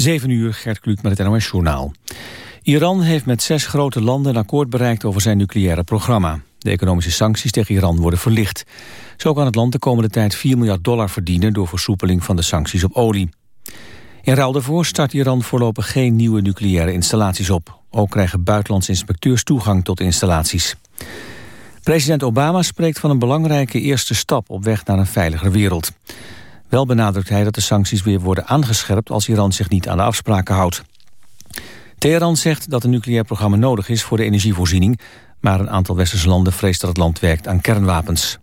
7 uur, Gert Kluk met het NOS Journaal. Iran heeft met zes grote landen een akkoord bereikt over zijn nucleaire programma. De economische sancties tegen Iran worden verlicht. Zo kan het land de komende tijd 4 miljard dollar verdienen... door versoepeling van de sancties op olie. In ruil daarvoor start Iran voorlopig geen nieuwe nucleaire installaties op. Ook krijgen buitenlandse inspecteurs toegang tot installaties. President Obama spreekt van een belangrijke eerste stap op weg naar een veiliger wereld. Wel benadrukt hij dat de sancties weer worden aangescherpt als Iran zich niet aan de afspraken houdt. Teheran zegt dat een nucleair programma nodig is voor de energievoorziening, maar een aantal westerse landen vreest dat het land werkt aan kernwapens.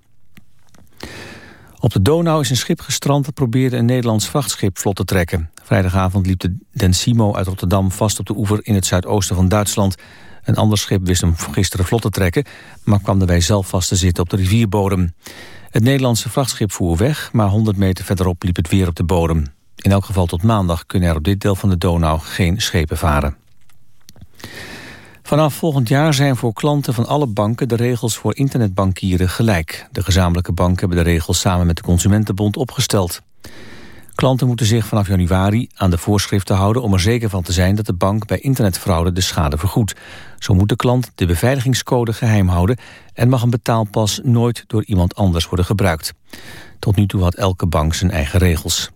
Op de Donau is een schip gestrand dat probeerde een Nederlands vrachtschip vlot te trekken. Vrijdagavond liep de Densimo uit Rotterdam vast op de oever in het zuidoosten van Duitsland. Een ander schip wist hem gisteren vlot te trekken, maar kwam daarbij zelf vast te zitten op de rivierbodem. Het Nederlandse vrachtschip voer weg, maar 100 meter verderop liep het weer op de bodem. In elk geval tot maandag kunnen er op dit deel van de Donau geen schepen varen. Vanaf volgend jaar zijn voor klanten van alle banken de regels voor internetbankieren gelijk. De gezamenlijke banken hebben de regels samen met de Consumentenbond opgesteld. Klanten moeten zich vanaf januari aan de voorschriften houden om er zeker van te zijn dat de bank bij internetfraude de schade vergoedt. Zo moet de klant de beveiligingscode geheim houden en mag een betaalpas nooit door iemand anders worden gebruikt. Tot nu toe had elke bank zijn eigen regels.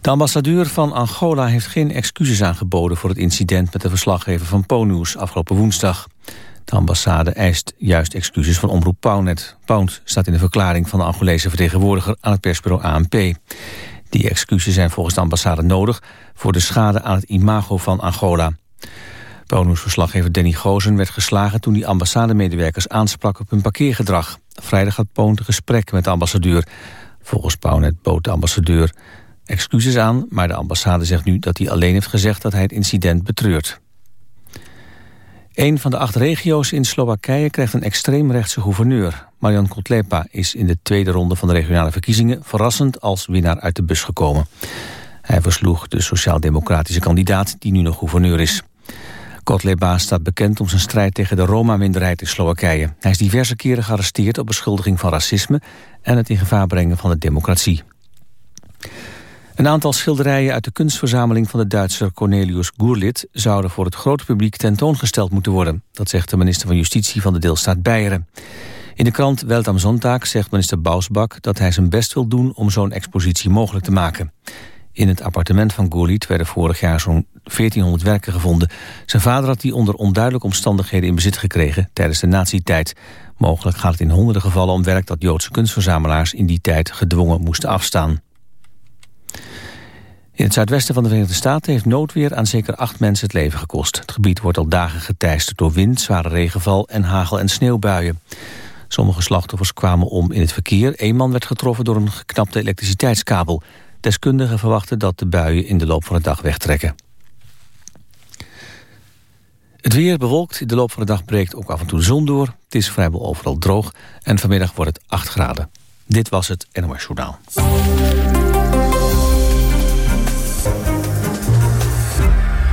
De ambassadeur van Angola heeft geen excuses aangeboden... voor het incident met de verslaggever van Ponews afgelopen woensdag. De ambassade eist juist excuses van omroep Pownet. Pound staat in de verklaring van de Angolese vertegenwoordiger... aan het persbureau ANP. Die excuses zijn volgens de ambassade nodig... voor de schade aan het imago van Angola. Ponews-verslaggever Danny Gozen werd geslagen... toen die ambassademedewerkers aansprak op hun parkeergedrag. Vrijdag had Poont een gesprek met de ambassadeur. Volgens Pownet bood de ambassadeur excuses aan, maar de ambassade zegt nu dat hij alleen heeft gezegd dat hij het incident betreurt. Een van de acht regio's in Slowakije krijgt een extreemrechtse gouverneur. Marian Kotlepa is in de tweede ronde van de regionale verkiezingen verrassend als winnaar uit de bus gekomen. Hij versloeg de sociaal-democratische kandidaat die nu nog gouverneur is. Kotleba staat bekend om zijn strijd tegen de Roma-minderheid in Slowakije. Hij is diverse keren gearresteerd op beschuldiging van racisme en het in gevaar brengen van de democratie. Een aantal schilderijen uit de kunstverzameling van de Duitser Cornelius Gurlit zouden voor het grote publiek tentoongesteld moeten worden. Dat zegt de minister van Justitie van de deelstaat Beieren. In de krant Welt am Sonntag zegt minister Bausbak dat hij zijn best wil doen om zo'n expositie mogelijk te maken. In het appartement van Gurlit werden vorig jaar zo'n 1400 werken gevonden. Zijn vader had die onder onduidelijke omstandigheden in bezit gekregen tijdens de nazi-tijd. Mogelijk gaat het in honderden gevallen om werk dat Joodse kunstverzamelaars in die tijd gedwongen moesten afstaan. In het zuidwesten van de Verenigde Staten heeft noodweer aan zeker acht mensen het leven gekost. Het gebied wordt al dagen geteisterd door wind, zware regenval en hagel- en sneeuwbuien. Sommige slachtoffers kwamen om in het verkeer. Eén man werd getroffen door een geknapte elektriciteitskabel. Deskundigen verwachten dat de buien in de loop van de dag wegtrekken. Het weer bewolkt. In de loop van de dag breekt ook af en toe de zon door. Het is vrijwel overal droog. En vanmiddag wordt het 8 graden. Dit was het NOS Journaal.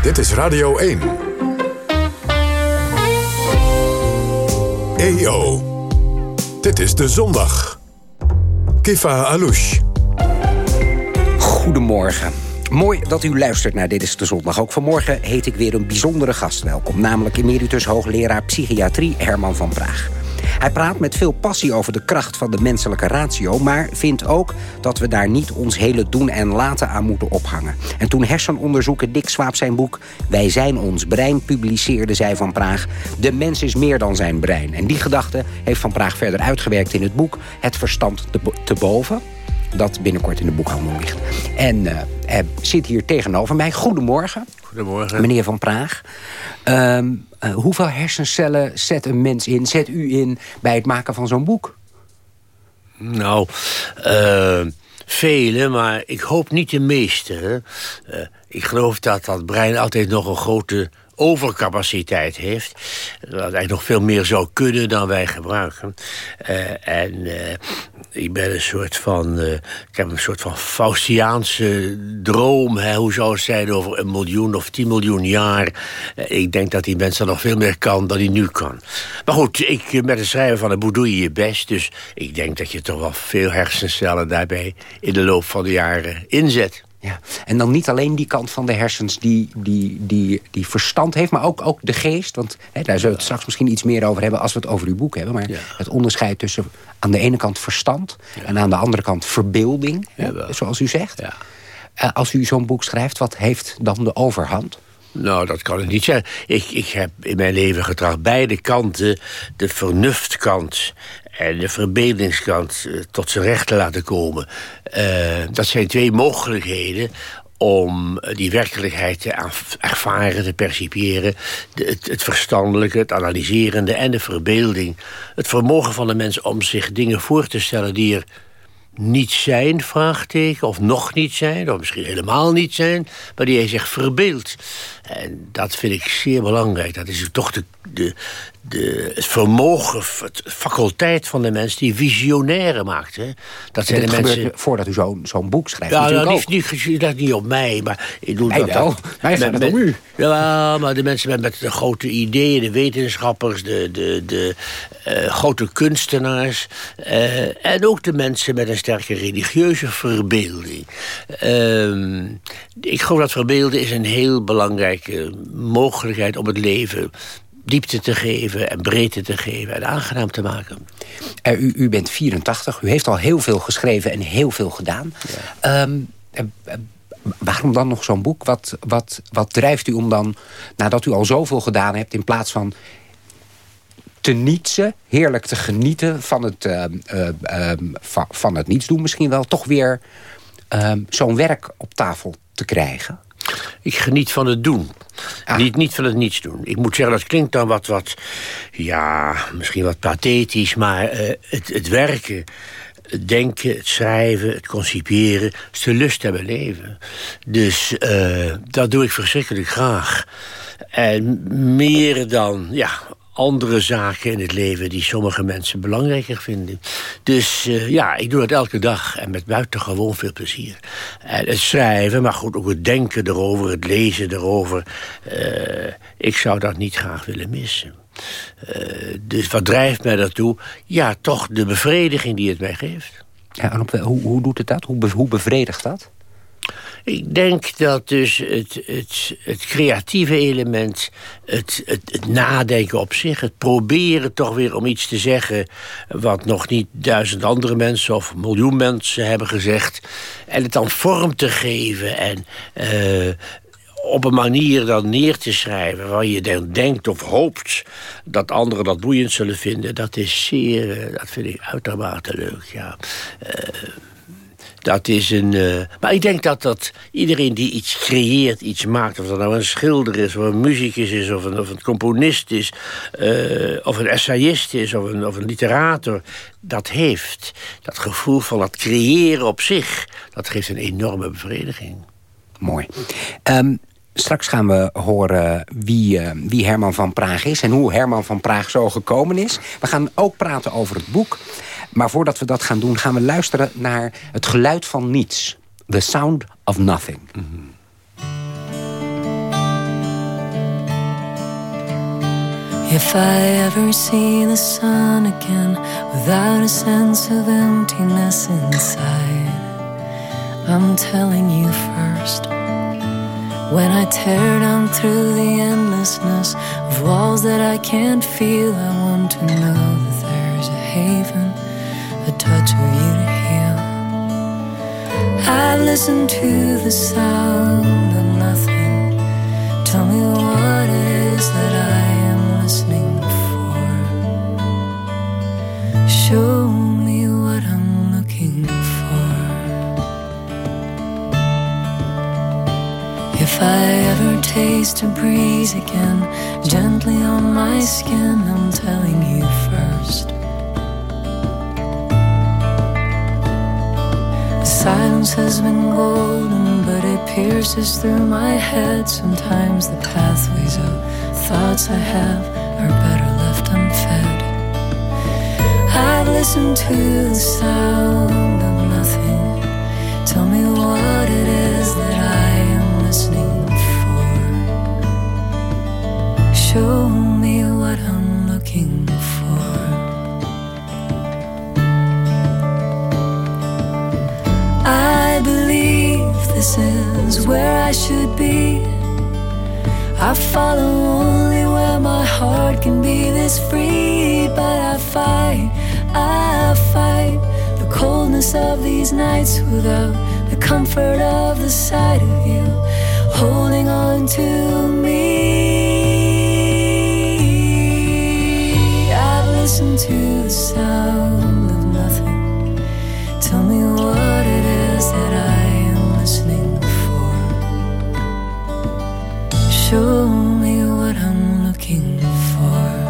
Dit is Radio 1. EO. Dit is de zondag. Kifa Alouche. Goedemorgen. Mooi dat u luistert naar Dit is de Zondag. Ook vanmorgen heet ik weer een bijzondere gast welkom. Namelijk emeritus hoogleraar psychiatrie Herman van Praag. Hij praat met veel passie over de kracht van de menselijke ratio... maar vindt ook dat we daar niet ons hele doen en laten aan moeten ophangen. En toen hersenonderzoeker Dick Swaap zijn boek... Wij zijn ons brein publiceerde, zei Van Praag... de mens is meer dan zijn brein. En die gedachte heeft Van Praag verder uitgewerkt in het boek... Het verstand te boven dat binnenkort in de boekhandel ligt. En uh, zit hier tegenover mij. Goedemorgen. Goedemorgen. Meneer Van Praag. Uh, hoeveel hersencellen zet een mens in, zet u in... bij het maken van zo'n boek? Nou, uh, vele, maar ik hoop niet de meeste. ik geloof dat dat brein altijd nog een grote overcapaciteit heeft. Dat eigenlijk nog veel meer zou kunnen dan wij gebruiken. Uh, en uh, ik ben een soort van... Uh, ik heb een soort van Faustiaanse droom. Hè, hoe zou het zijn over een miljoen of tien miljoen jaar? ik denk dat die mensen nog veel meer kan dan hij nu kan. Maar goed, ik, met het schrijven van een boek doe je je best. Dus ik denk dat je toch wel veel hersencellen daarbij... in de loop van de jaren inzet. Ja, en dan niet alleen die kant van de hersens die, die, die, die verstand heeft... maar ook, ook de geest, want hè, daar zullen we het straks misschien iets meer over hebben... als we het over uw boek hebben. Maar het onderscheid tussen aan de ene kant verstand... en aan de andere kant verbeelding, hè, zoals u zegt. Uh, als u zo'n boek schrijft, wat heeft dan de overhand? Nou, dat kan ik niet zeggen. Ik, ik heb in mijn leven getracht beide kanten, de vernuftkant en de verbeeldingskant, eh, tot zijn recht te laten komen. Uh, dat zijn twee mogelijkheden om die werkelijkheid te ervaren, te percipiëren. het, het, verstandelijke, het analyserende en de verbeelding. Het vermogen van de mens om zich dingen voor te stellen die er niet zijn, vraagteken, of nog niet zijn... of misschien helemaal niet zijn, maar die hij zich verbeeldt. En dat vind ik zeer belangrijk. Dat is toch de, de, de, het vermogen, het faculteit van de mens die visionaire maakt. Hè. Dat zijn de mensen... voordat u zo'n zo'n boek schrijft. Ja, nou, niet, niet, dat niet op mij, maar ik doe dat. Wel. Mij gaat het om u. Ja, maar de mensen met, met de grote ideeën, de wetenschappers, de, de, de uh, grote kunstenaars. Uh, en ook de mensen met een sterke religieuze verbeelding. Uh, ik geloof dat verbeelden is een heel belangrijke mogelijkheid om het leven diepte te geven en breedte te geven en aangenaam te maken. Uh, u, u, bent 84, u heeft al heel veel geschreven en heel veel gedaan. Ehm, eh, eh, waarom dan nog zo'n boek? Wat, wat, wat drijft u om dan, nadat u al zoveel gedaan hebt... in plaats van te nietsen, heerlijk te genieten van het, uh, van, van, het niets doen misschien wel... toch weer ehm, zo'n werk op tafel te krijgen? Ik geniet van het doen. Ah. Niet, niet van het niets doen. Ik moet zeggen, dat klinkt dan wat, wat ja, misschien wat pathetisch... maar uh, het, het werken, het denken, het schrijven, het concipiëren... is de lust hebben leven. Dus uh, dat doe ik verschrikkelijk graag. En meer dan, ja, andere zaken in het leven die sommige mensen belangrijker vinden. Dus uh, ja, ik doe dat elke dag en met buitengewoon veel plezier. Het schrijven, maar goed, ook het denken erover, het lezen erover. Uh, ik zou dat niet graag willen missen. Uh, dus wat drijft mij daartoe? Ja, toch de bevrediging die het mij geeft. Ja, en hoe, hoe doet het dat? Hoe, hoe bevredigt dat? Ik denk dat dus het, het, het creatieve element, het, het, nadenken op zich... het proberen toch weer om iets te zeggen... wat nog niet duizend andere mensen of miljoen mensen hebben gezegd... en het dan vorm te geven en... Uh, op een manier dan neer te schrijven... waar je dan denkt of hoopt dat anderen dat boeiend zullen vinden... dat is zeer, eh, dat vind ik uitermate leuk, ja. Uh, dat is een... Uh, maar ik denk dat, dat iedereen die iets creëert, iets maakt... of dat nou een schilder is, of een muzikus is, of een, of een componist is... Uh, of een essayist is, of een, of een literator... dat heeft dat gevoel van dat creëren op zich... dat geeft een enorme bevrediging. Mooi. Um, Straks gaan we horen wie, uh, wie Herman van Praag is... en hoe Herman van Praag zo gekomen is. We gaan ook praten over het boek. Maar voordat we dat gaan doen, gaan we luisteren naar het geluid van niets. The Sound of Nothing. If I ever see the sun again Without a sense of emptiness inside I'm telling you first When I tear down through the endlessness Of walls that I can't feel I want to know that there's a haven a touch of you to heal. I've listened to the sound of nothing. Tell me what is that I am listening for. Show me what I'm looking for. If I ever taste a breeze again, gently on my skin, I'm telling been golden, but it pierces through my head. Sometimes the pathways of thoughts I have are better left unfed. I've listened to the sound of nothing. Tell me what it is that I am listening for. Show me Is where I should be. I follow only where my heart can be this free. But I fight, I fight the coldness of these nights without the comfort of the sight of you holding on to me. I've listened to the sound Show me what I'm looking for.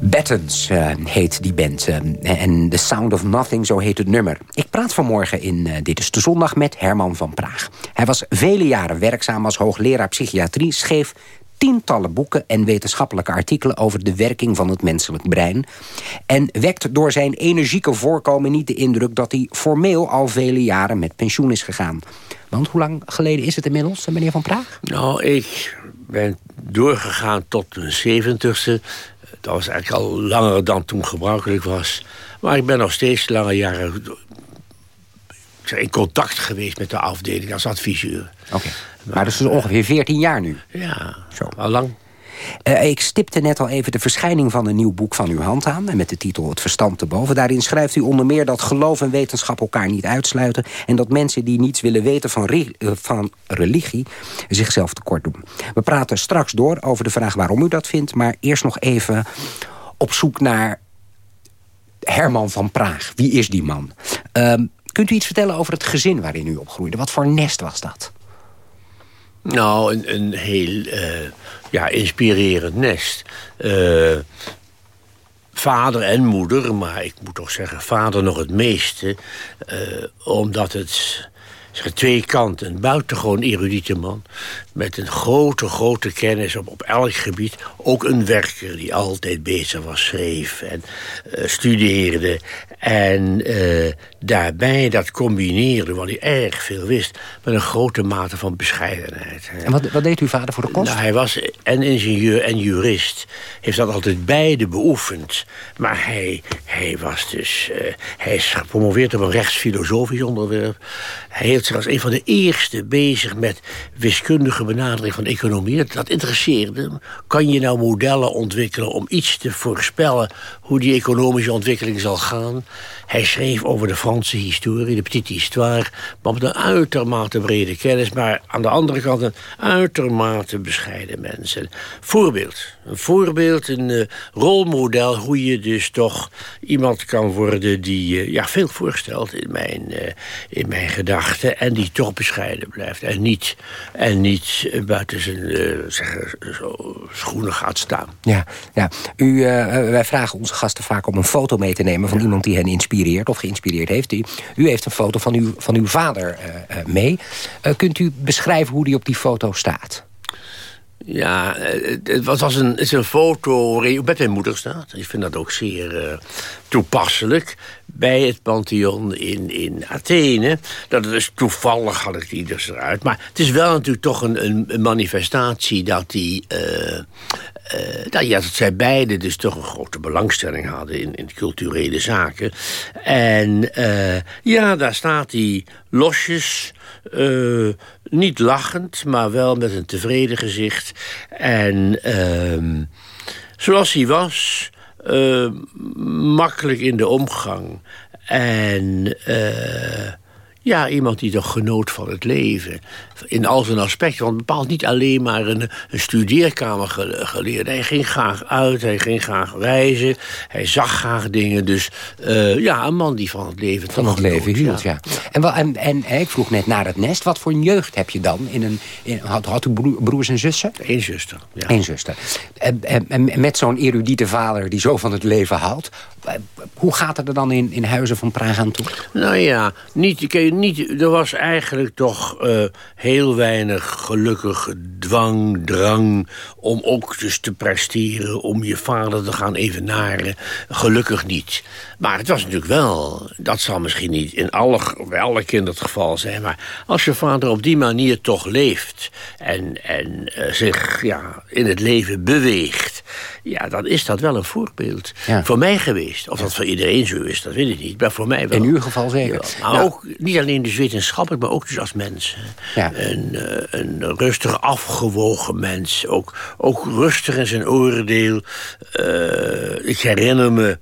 Battens uh, heet die band. Uh, en The Sound of Nothing, zo heet het nummer. Ik praat vanmorgen in uh, Dit is de Zondag met Herman van Praag. Hij was vele jaren werkzaam als hoogleraar psychiatrie... schreef tientallen boeken en wetenschappelijke artikelen... over de werking van het menselijk brein. En wekt door zijn energieke voorkomen niet de indruk... dat hij formeel al vele jaren met pensioen is gegaan. Want hoe lang geleden is het inmiddels, meneer Van Praag? Nou, ik ben doorgegaan tot mijn zeventigste... Dat was eigenlijk al langer dan toen gebruikelijk was. Maar ik ben nog steeds lange jaren in contact geweest met de afdeling als adviseur. Oké, maar dat is dus ongeveer 14 jaar nu? Ja, Zo. al lang. Uh, ik stipte net al even de verschijning van een nieuw boek van uw hand aan... met de titel Het Verstand te boven. Daarin schrijft u onder meer dat geloof en wetenschap elkaar niet uitsluiten... en dat mensen die niets willen weten van, re uh, van religie zichzelf tekort doen. We praten straks door over de vraag waarom u dat vindt... maar eerst nog even op zoek naar Herman van Praag. Wie is die man? Uh, kunt u iets vertellen over het gezin waarin u opgroeide? Wat voor nest was dat? Nou, een, een heel uh, ja, inspirerend nest. Uh, vader en moeder, maar ik moet toch zeggen vader nog het meeste. Uh, omdat het zeg, twee kanten. Een buitengewoon erudite man. Met een grote, grote kennis op, op elk gebied. Ook een werker die altijd bezig was, schreef en studeerde. En daarbij dat combineerde, wat hij erg veel wist... met een grote mate van bescheidenheid. En wat, wat deed uw vader voor de kost? Nou, hij was en ingenieur en jurist. Heeft dat altijd beide beoefend. Maar hij, hij was dus... Uh, hij is gepromoveerd op een rechtsfilosofisch onderwerp. Hij hield zich als een van de eerste bezig met wiskundige benadering van economie. Dat, interesseerde hem. Kan je nou modellen ontwikkelen om iets te voorspellen... hoe die economische ontwikkeling zal gaan? Hij schreef over de Franse historie, de petite histoire... maar met een uitermate brede kennis... maar aan de andere kant een uitermate bescheiden mensen. Voorbeeld. Een voorbeeld, een uh, rolmodel... hoe je dus toch iemand kan worden die uh, ja, veel voorstelt in mijn, uh, in mijn gedachten... en die toch bescheiden blijft. En niet, en niet buiten zijn zeg, schoenen gaat staan. Ja, ja. U, wij vragen onze gasten vaak om een foto mee te nemen... van ja. iemand die hen inspireert of geïnspireerd heeft. U, u heeft een foto van uw, van uw vader uh, uh, mee. Uh, kunt u beschrijven hoe die op die foto staat? Ja, het was, was een, is een foto waarin u met mijn moeder staat. Ik vind dat ook zeer toepasselijk. Bij het Pantheon in, in Athene. Dat is toevallig had ik die dus eruit. Maar het is wel natuurlijk toch een, een manifestatie dat die... Uh, ja, dat zij beiden dus toch een grote belangstelling hadden in, in culturele zaken. En ja, daar staat hij losjes, uh, niet lachend, maar wel met een tevreden gezicht. En ehm, zoals hij was, makkelijk in de omgang. En ja, iemand die toch genoot van het leven. In al zijn aspecten. Want bepaald niet alleen maar een, een studeerkamer geleerd. Hij ging graag uit, hij ging graag reizen. Hij zag graag dingen. Dus uh, ja, een man die van het leven Van het leven hield, ja. ja. En, wel, en, en, ik vroeg net naar het nest. Wat voor een jeugd heb je dan? In een, in, had, had u broers en zussen? Eén zuster, ja. Eén zuster. En, en, en met zo'n erudite vader die zo van het leven houdt... hoe gaat het er dan in, in Huizen van Praag aan toe? Nou ja, niet, niet, er was eigenlijk toch uh, heel weinig gelukkig dwang, drang... om ook dus te presteren, om je vader te gaan evenaren. Gelukkig niet. Maar het was natuurlijk wel, dat zal misschien niet in alle, bij alle kinderen het geval zijn... maar als je vader op die manier toch leeft... en, en uh, zich ja, in het leven beweegt... ja, dan is dat wel een voorbeeld voor mij geweest. Of dat voor iedereen zo is, dat weet ik niet. Maar voor mij wel. In uw geval zeker. maar ook niet alleen dus wetenschappelijk, maar ook dus als mens. Ja. Een, uh, een rustig afgewogen mens. Ook, ook rustig in zijn oordeel. Uh, ik herinner me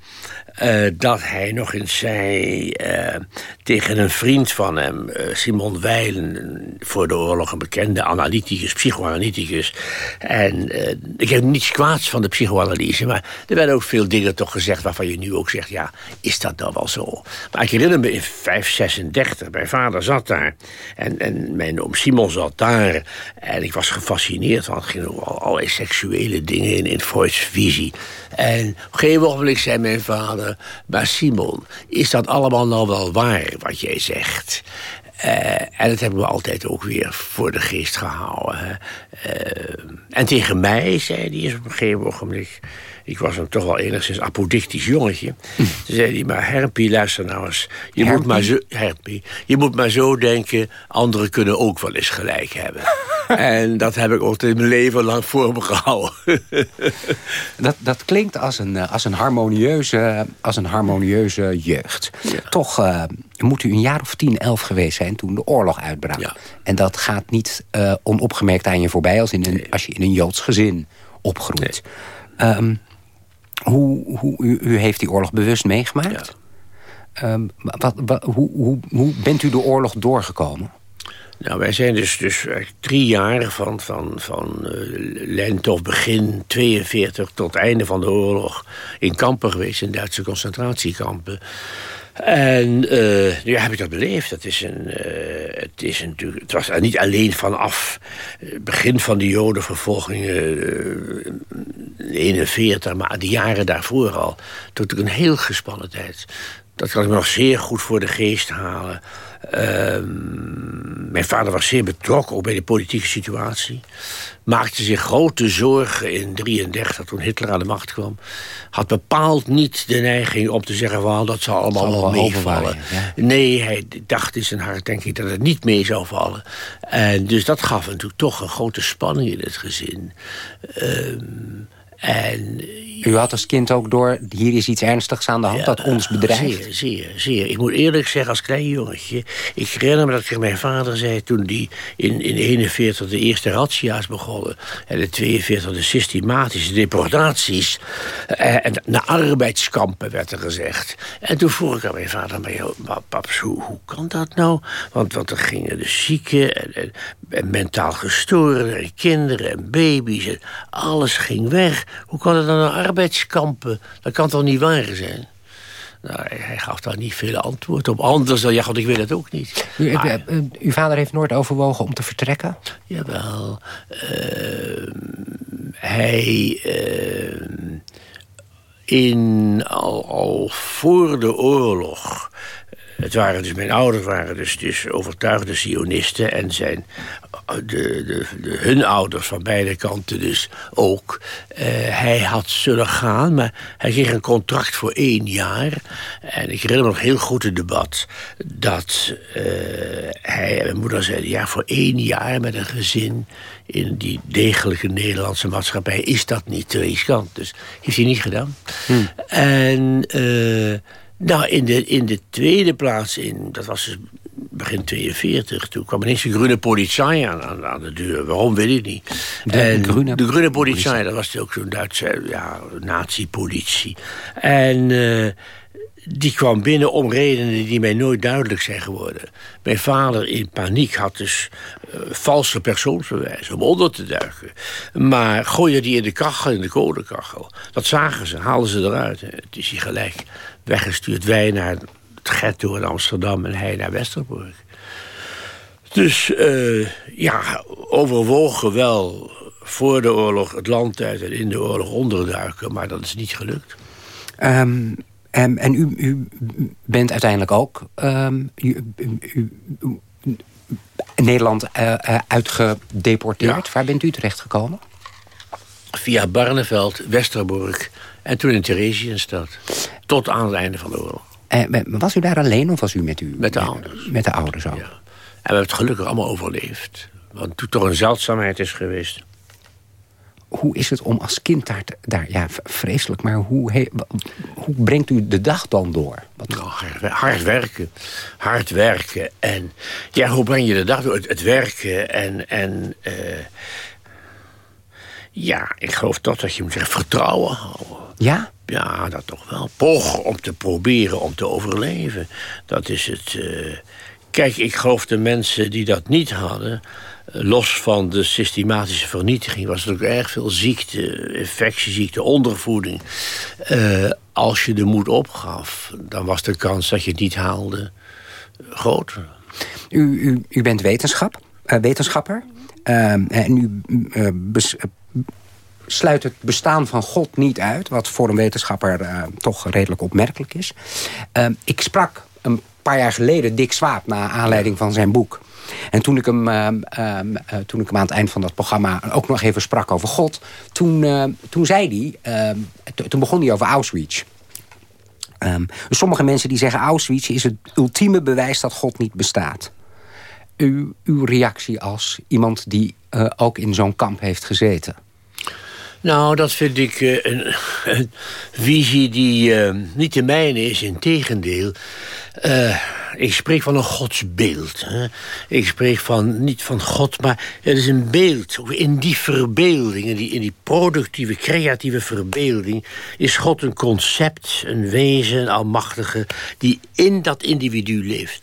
uh, dat hij nog eens zei uh, tegen een vriend van hem, uh, Simon Weilen, voor de oorlog een bekende analyticus, psychoanalyticus. En ik heb niets kwaads van de psychoanalyse, maar er werden ook veel dingen toch gezegd waarvan je nu ook zegt, ja, is dat nou wel zo? Maar ik herinner me in 536, mijn vader zat daar en, en mijn oom Simon zat daar. En ik was gefascineerd, want het ging over allerlei seksuele dingen in, in Freud's visie. En op een gegeven moment zei mijn vader... maar Simon, is dat allemaal nou wel waar wat jij zegt? Uh, en dat hebben we altijd ook weer voor de geest gehouden. Uh, en tegen mij zei hij op een gegeven ogenblik... ik was een toch wel enigszins apodictisch jongetje... Hm. zei hij, maar Herpie, luister nou eens... Je moet, maar zo, Herpie, je moet maar zo denken... anderen kunnen ook wel eens gelijk hebben. en dat heb ik altijd mijn leven lang voor me gehouden. dat, dat klinkt als een, als een, harmonieuze, als een harmonieuze jeugd. Toch uh, moet u een jaar of tien, elf geweest zijn toen de oorlog uitbrak. Ja. En dat gaat niet uh, onopgemerkt aan je voorbij als, in een, als je in een Joods gezin opgroeit. Nee. Um, hoe, hoe, u, u, heeft die oorlog bewust meegemaakt? Ja. Um, wat, wat, hoe, hoe, hoe bent u de oorlog doorgekomen? Nou, wij zijn dus, dus drie jaar van, van, van uh, lente of begin 42 tot einde van de oorlog in kampen geweest, in Duitse concentratiekampen. En uh, ja, heb ik dat beleefd. Dat is een, uh, het, is natuurlijk, het was niet alleen vanaf het begin van de jodenvervolgingen uh, 41, maar de jaren daarvoor al. Tot een heel gespannen tijd. Dat kan ik me nog zeer goed voor de geest halen. Uh, mijn vader was zeer betrokken ook bij de politieke situatie. Maakte zich grote zorgen in 1933 toen Hitler aan de macht kwam. Had bepaald niet de neiging om te zeggen... Well, dat zal allemaal wel meevallen. Nee, hij dacht in zijn hart denk ik dat het niet mee zou vallen. En dus dat gaf natuurlijk toch een grote spanning in het gezin. Uh, en, U had als kind ook door, hier is iets ernstigs aan de hand, dat ons bedrijf. Zeer, zeer, zeer. Ik moet eerlijk zeggen, als klein jongetje... ik herinner me dat ik mijn vader zei toen die in, in 41 de eerste razzia's begonnen... en de 42 de systematische deportaties... Eh, en naar arbeidskampen werd er gezegd. En toen vroeg ik aan mijn vader, maar, paps, hoe, hoe kan dat nou? Want, want er gingen de zieken en, en, en mentaal gestoorden... en kinderen en baby's en alles ging weg... Hoe kan het dan een arbeidskampen? Dat kan toch niet waar zijn? Nou, hij gaf daar niet veel antwoord op. Anders dan, ja, god, ik weet het ook niet. U, maar, uh, uw vader heeft nooit overwogen om te vertrekken? Jawel. Uh, hij... Uh, in, al, al voor de oorlog het waren dus, mijn ouders waren dus, dus overtuigde sionisten... en zijn, de, de, de, hun ouders van beide kanten dus ook. Uh, hij had zullen gaan, maar hij kreeg een contract voor één jaar. En ik herinner me nog heel goed het debat... dat uh, hij en mijn moeder zeiden... ja, voor één jaar met een gezin in die degelijke Nederlandse maatschappij... is dat niet te riskant. Dus heeft hij niet gedaan. Hmm. En... Uh, nou, in de, in de tweede plaats, in, dat was dus begin 42, toen kwam ineens de groene politie aan, aan, aan, de deur. Waarom, weet ik niet. De, en groene, de groene politie, dat was ook zo'n Duitse ja, nazi-politie. En... Uh, die kwam binnen om redenen die mij nooit duidelijk zijn geworden. Mijn vader in paniek had dus uh, valse persoonsbewijs om onder te duiken. Maar gooide die in de kachel, in de kolenkachel. Dat zagen ze, haalden ze eruit. Het is hij gelijk weggestuurd. Wij naar het ghetto in Amsterdam en hij naar Westerbork. Dus uh, ja, overwogen wel voor de oorlog het land uit en in de oorlog onderduiken. Maar dat is niet gelukt. Um, Um, en u, u, bent uiteindelijk ook um, u, u, Nederland uh, uh, uitgedeporteerd. Ja. Waar bent u terechtgekomen? Via Barneveld, Westerbork en toen in Theresienstad. Tot aan het einde van de oorlog. Uh, was u daar alleen of was u met u? Met de ouders. Met de ouders ook. Ja. En we hebben het gelukkig allemaal overleefd. Wat toen toch een zeldzaamheid is geweest. Hoe is het om als kind daar, daar ja, vreselijk, maar hoe, he, hoe brengt u de dag dan door? Wat... Nou, hard, hard, werken. Hard werken. En ja, hoe breng je de dag door? Het, het werken en... en uh, ja, ik geloof toch dat je moet zeggen vertrouwen houden. Ja? Ja, dat toch wel. Pochen om te proberen om te overleven. Dat is het... Uh... Kijk, ik geloof de mensen die dat niet hadden los van de systematische vernietiging... was er ook erg veel ziekte, infectieziekte, ondervoeding. Uh, als je de moed opgaf, dan was de kans dat je het niet haalde groot. U, u, u bent wetenschap, uh, wetenschapper. Uh, en u sluit het bestaan van God niet uit... wat voor een wetenschapper toch redelijk opmerkelijk is. ik sprak paar jaar geleden Dick Swaap... naar aanleiding van zijn boek en toen ik, hem, uh, uh, toen ik hem aan het eind van dat programma ook nog even sprak over God... toen, uh, toen zei hij, ehm, toen begon hij over Auschwitz. Um, sommige mensen die zeggen Auschwitz is het ultieme bewijs dat God niet bestaat. U, uw reactie als iemand die eh, ook in zo'n kamp heeft gezeten? Nou, dat vind ik een, een, visie die niet de mijne is, in tegendeel. Uh, ik spreek van een godsbeeld. Hè. Ik spreek van, niet van God, maar het is een beeld. In die verbeelding, in die, in die productieve, creatieve verbeelding... is God een concept, een wezen, een almachtige... die in dat individu leeft.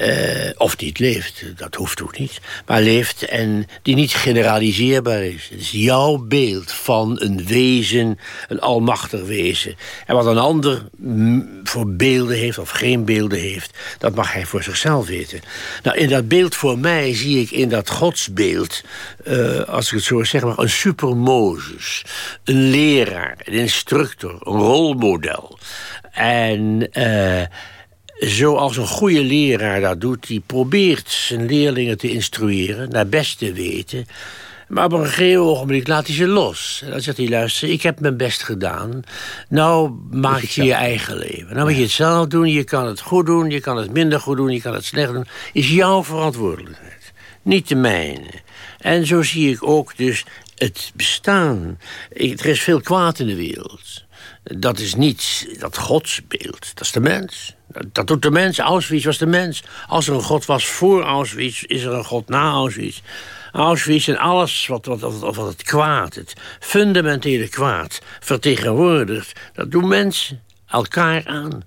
Uh, of niet leeft, dat hoeft ook niet. Maar leeft en die niet generaliseerbaar is. Het is jouw beeld van een wezen, een almachtig wezen. En wat een ander voor beelden heeft of geen beelden heeft... dat mag hij voor zichzelf weten. Nou, in dat beeld voor mij zie ik in dat godsbeeld... Uh, als ik het zo zeg, maar een supermozes. Een leraar, een instructor, een rolmodel. En... Uh, zoals een goede leraar dat doet... die probeert zijn leerlingen te instrueren, naar beste weten... Maar op een gegeven ogenblik laat hij ze los. En dan zegt hij, luister, ik heb mijn best gedaan. Nou maak je je eigen leven. Nou moet je het zelf doen, je kan het goed doen... je kan het minder goed doen, je kan het slecht doen. Is jouw verantwoordelijkheid, niet de mijne. En zo zie ik ook dus het bestaan. er is veel kwaad in de wereld. Dat is niet dat godsbeeld, dat is de mens. Dat doet de mens. Auschwitz was de mens. Als er een god was voor Auschwitz, is er een god na Auschwitz. Auschwitz en alles wat, wat, wat, wat het kwaad, het fundamentele kwaad, vertegenwoordigt. Dat doen mensen elkaar aan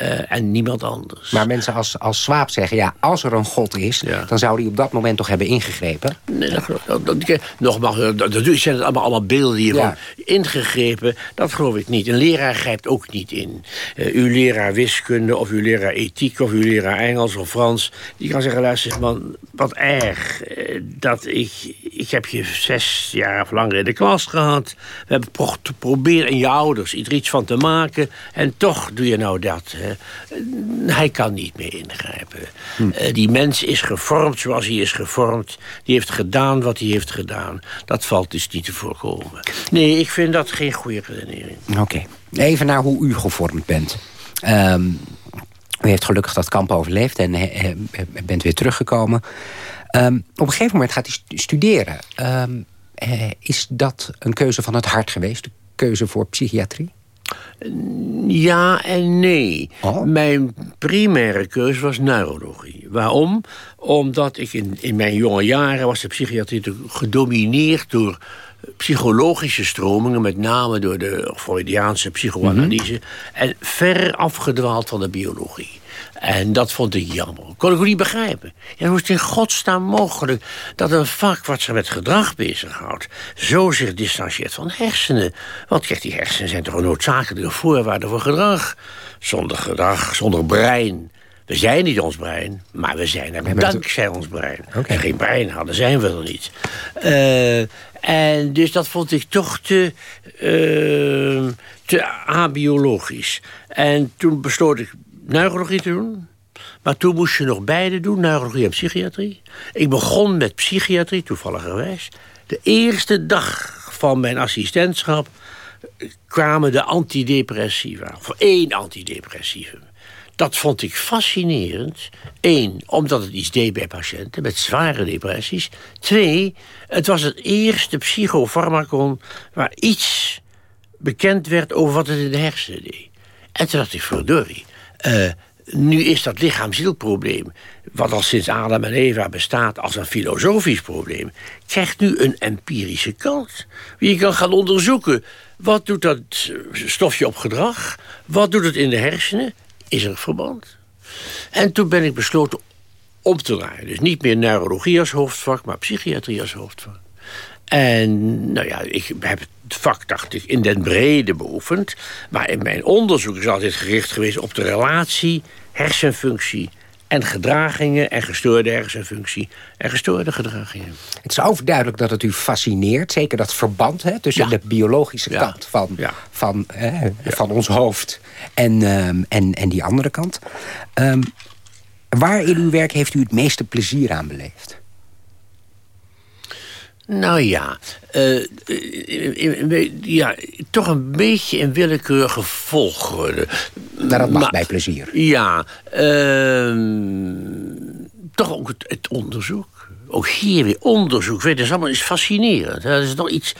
uh, en niemand anders. Maar mensen als, als Swaap zeggen, ja, als er een God is... Ja. dan zou die op dat moment toch hebben ingegrepen? Nee, dat, dat, dat, nogmaals, dat, dat zijn het allemaal, allemaal beelden hiervan. Ja. Ingegrepen, dat geloof ik niet. Een leraar grijpt ook niet in. Uh, uw leraar wiskunde of uw leraar ethiek of uw leraar Engels of Frans... die kan zeggen, luister, man, wat erg uh, dat ik... ik heb je zes jaar of langer in de klas gehad. We hebben geprobeerd en je ouders er iets van te maken... En toch doe je nou dat. Hè. Hij kan niet meer ingrijpen. Hm. Uh, die mens is gevormd zoals hij is gevormd. Die heeft gedaan wat hij heeft gedaan. Dat valt dus niet te voorkomen. Nee, ik vind dat geen goede redenering. Oké. Even naar hoe u gevormd bent. Um, u heeft gelukkig dat kamp overleefd en he, he, bent weer teruggekomen. Um, op een gegeven moment gaat hij studeren. Um, is dat een keuze van het hart geweest? De keuze voor psychiatrie? Ja en nee. Oh. Mijn primaire keuze was neurologie. Waarom? Omdat ik in, in mijn jonge jaren was de psychiatrie gedomineerd door psychologische stromingen, met name door de Freudiaanse psychoanalyse, mhm. en ver afgedwaald van de biologie. En dat vond ik jammer. Kon ik ook niet begrijpen. Ja, hoe is het in godsnaam mogelijk dat een vak wat zich met gedrag bezighoudt... zo zich distancieert van hersenen? Want kijk, die hersenen zijn toch een noodzakelijke voorwaarde voor gedrag. Zonder gedrag, zonder brein... We zijn niet ons brein, maar we zijn er dankzij ons brein. Okay. En geen brein hadden, zijn we er niet. Uh, en dus dat vond ik toch te, uh, te abiologisch. En toen besloot ik neurologie te doen. Maar toen moest je nog beide doen, neurologie en psychiatrie. Ik begon met psychiatrie, toevalligerwijs. De eerste dag van mijn assistentschap kwamen de antidepressiva. Voor één antidepressivum. Dat vond ik fascinerend. Eén, omdat het iets deed bij patiënten met zware depressies. Twee, het was het eerste psychofarmacon waar iets bekend werd over wat het in de hersenen deed. En toen dacht ik, verdorie, uh, nu is dat lichaam-zielprobleem... wat al sinds Adam en Eva bestaat als een filosofisch probleem... krijgt nu een empirische kant. Je kan gaan onderzoeken, wat doet dat stofje op gedrag? Wat doet het in de hersenen? Is er verband? En toen ben ik besloten om te draaien. Dus niet meer neurologie als hoofdvak, maar psychiatrie als hoofdvak. En nou ja, ik heb het vak, dacht ik, in den brede beoefend. Maar in mijn onderzoek is altijd gericht geweest op de relatie, hersenfunctie en gedragingen en gestoorde hersenfunctie en gestoorde gedragingen. Het is overduidelijk dat het u fascineert, zeker dat verband hè, tussen de biologische kant van, van, van ons hoofd en, ehm, en, en die andere kant. Um, waar in uw werk heeft u het meeste plezier aan beleefd? Nou ja, uh, ja, toch een beetje in willekeurige volgorde. Maar dat mag bij plezier. Ja, uh, toch ook het, het, onderzoek. Ook hier weer onderzoek. Weet, dat is allemaal is fascinerend. Dat is nog iets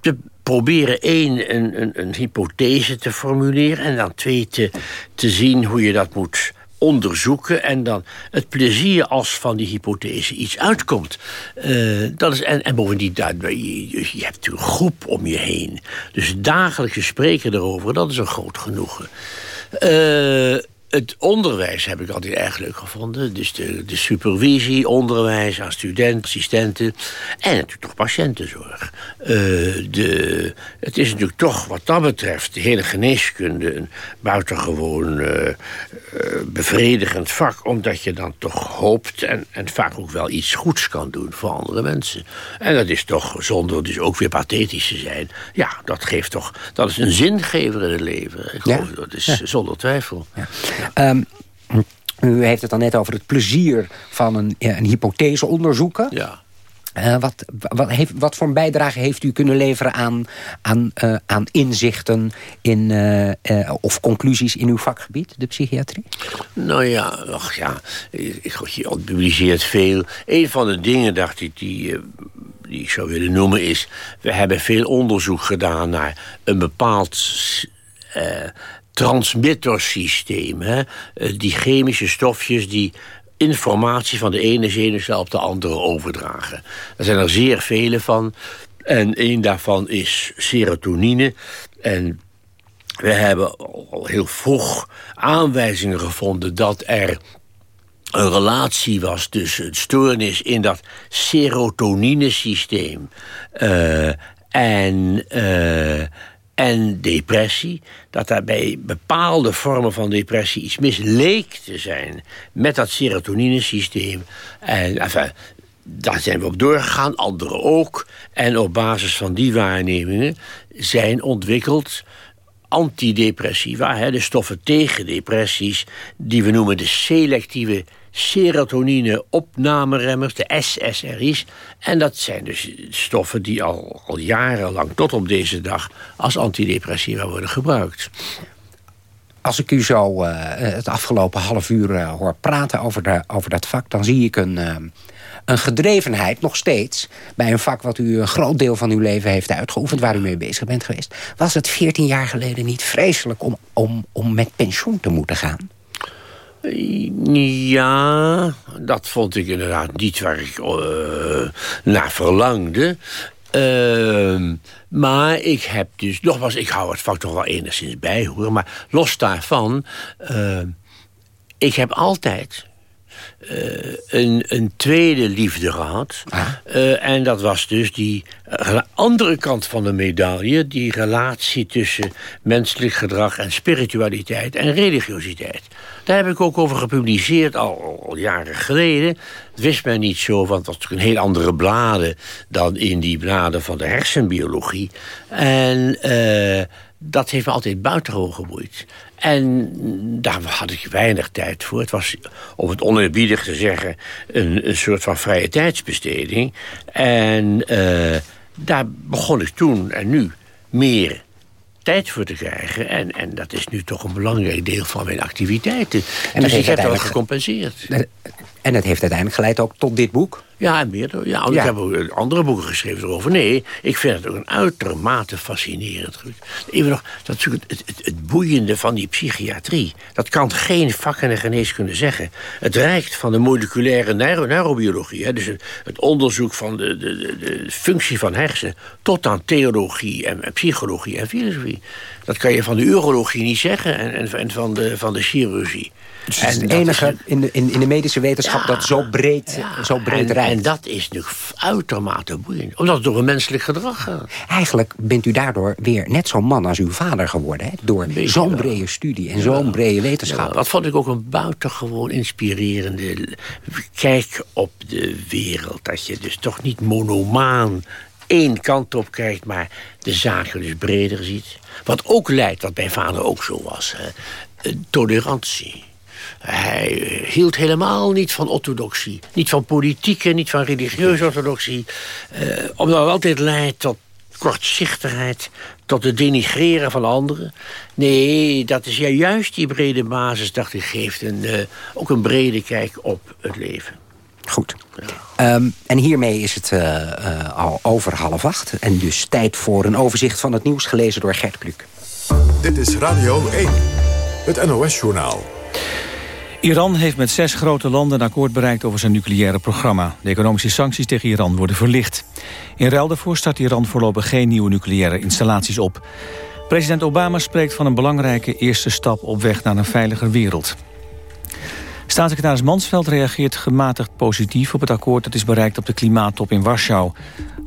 te proberen één, een, een, een hypothese te formuleren... en dan twee, te, te zien hoe je dat moet onderzoeken en dan het plezier als van die hypothese iets uitkomt. Uh, dat is, en, en bovendien, je, je hebt een groep om je heen. Dus dagelijkse spreken erover, dat is een groot genoegen. Uh, het onderwijs heb ik altijd erg leuk gevonden. Dus de, de supervisie, onderwijs aan studenten, assistenten. En natuurlijk toch patiëntenzorg. Uh, de, het is natuurlijk toch wat dat betreft... de hele geneeskunde een buitengewoon bevredigend vak. Omdat je dan toch hoopt en, en vaak ook wel iets goeds kan doen voor andere mensen. En dat is toch, zonder dus ook weer pathetisch te zijn... ja, dat geeft toch... dat is een zingever in het leven. Ik geloof, Dat is zonder twijfel. Ja. Um, u heeft het al net over het plezier van een, een hypothese onderzoeken. Ja. Uh, wat, wat, heeft, wat voor een bijdrage heeft u kunnen leveren aan, aan, uh, aan inzichten in, uh, of conclusies in uw vakgebied, de psychiatrie? Nou ja, ja, ik, je publiceert veel. Een van de dingen, dacht ik, die, die ik zou willen noemen is... we hebben veel onderzoek gedaan naar een bepaald transmittersysteem. Hè? Eh, die chemische stofjes die informatie van de ene zenuwcel op de andere overdragen. Er zijn er zeer vele van. En één daarvan is serotonine. En we hebben al heel vroeg aanwijzingen gevonden dat er een relatie was tussen een stoornis in dat serotoninesysteem uh, en uh, en depressie. Dat daar bij bepaalde vormen van depressie iets mis leek te zijn met dat serotoninesysteem. En enfin, daar zijn we op doorgegaan, anderen ook. En op basis van die waarnemingen zijn ontwikkeld antidepressiva, hè, de stoffen tegen depressies, die we noemen de selectieve serotonine opnameremmers, de SSRI's. En dat zijn dus stoffen die al, al jarenlang tot op deze dag als antidepressiva worden gebruikt. Als ik u zo uh, het afgelopen half uur uh, hoor praten over, de, over dat vak... dan zie ik een, uh, een gedrevenheid nog steeds... bij een vak wat u een groot deel van uw leven heeft uitgeoefend... waar u mee bezig bent geweest. Was het 14 jaar geleden niet vreselijk om, om, om met pensioen te moeten gaan? Ja, dat vond ik inderdaad niet waar ik uh, naar verlangde. Uh, maar ik heb dus, nogmaals, ik hou het vak toch wel enigszins bij, hoor. Maar los daarvan, uh, ik heb altijd uh, een, een, tweede liefde gehad. Ah. Uh, en dat was dus die uh, andere kant van de medaille... die relatie tussen menselijk gedrag en spiritualiteit en religiositeit. Daar heb ik ook over gepubliceerd al, al jaren geleden. Het wist men niet zo, want dat was een heel andere bladen... dan in die bladen van de hersenbiologie. En dat heeft me altijd buitengewoon geboeid. En daar had ik weinig tijd voor. Het was, om het oneerbiedig te zeggen, een, een soort van vrije tijdsbesteding. En uh, daar begon ik toen en nu meer tijd voor te krijgen. En, en dat is nu toch een belangrijk deel van mijn activiteiten. En dus ik heb dat gecompenseerd. En het heeft uiteindelijk geleid ook tot dit boek? Ja, en meer. Ja, Ik heb ook andere boeken geschreven erover. Nee, ik vind het ook een uitermate fascinerend. Even nog, dat is het, het, het, boeiende van die psychiatrie. Dat kan geen vak in de geneeskunde zeggen. Het reikt van de moleculaire neurobiologie... Hè, dus het, onderzoek van de, de, de, de, functie van hersenen... tot aan theologie en, en, psychologie en filosofie. Dat kan je van de urologie niet zeggen en, en, en van, de, van de chirurgie. Dus het is het enige in de, in, in de medische wetenschap dat zo breed, zo breed en, rijdt. En dat is nu uitermate boeiend. Omdat het door een menselijk gedrag gaat. Eigenlijk bent u daardoor weer net zo'n man als uw vader geworden. Hè? Door zo'n brede studie en zo'n brede wetenschap. dat vond ik ook een buitengewoon inspirerende kijk op de wereld. Dat je dus toch niet monomaan één kant op kijkt... maar de zaken dus breder ziet. Wat ook leidt, wat mijn vader ook zo was... Hè, tolerantie. Hij hield helemaal niet van orthodoxie. Niet van politieke, niet van religieuze orthodoxie. Uh, omdat het altijd leidt tot kortzichtigheid, tot het denigreren van anderen. Nee, dat is juist die brede basis, dacht ik, geeft een, uh, ook een brede kijk op het leven. Goed. Ja. Um, en hiermee is het uh, al over half acht. En dus tijd voor een overzicht van het nieuws, gelezen door Gert Kluk. Dit is Radio 1, het NOS-journaal. Iran heeft met zes grote landen een akkoord bereikt over zijn nucleaire programma. De economische sancties tegen Iran worden verlicht. In ruil daarvoor start Iran voorlopig geen nieuwe nucleaire installaties op. President Obama spreekt van een belangrijke eerste stap op weg naar een veiliger wereld. Staatssecretaris Mansveld reageert gematigd positief op het akkoord dat is bereikt op de klimaattop in Warschau.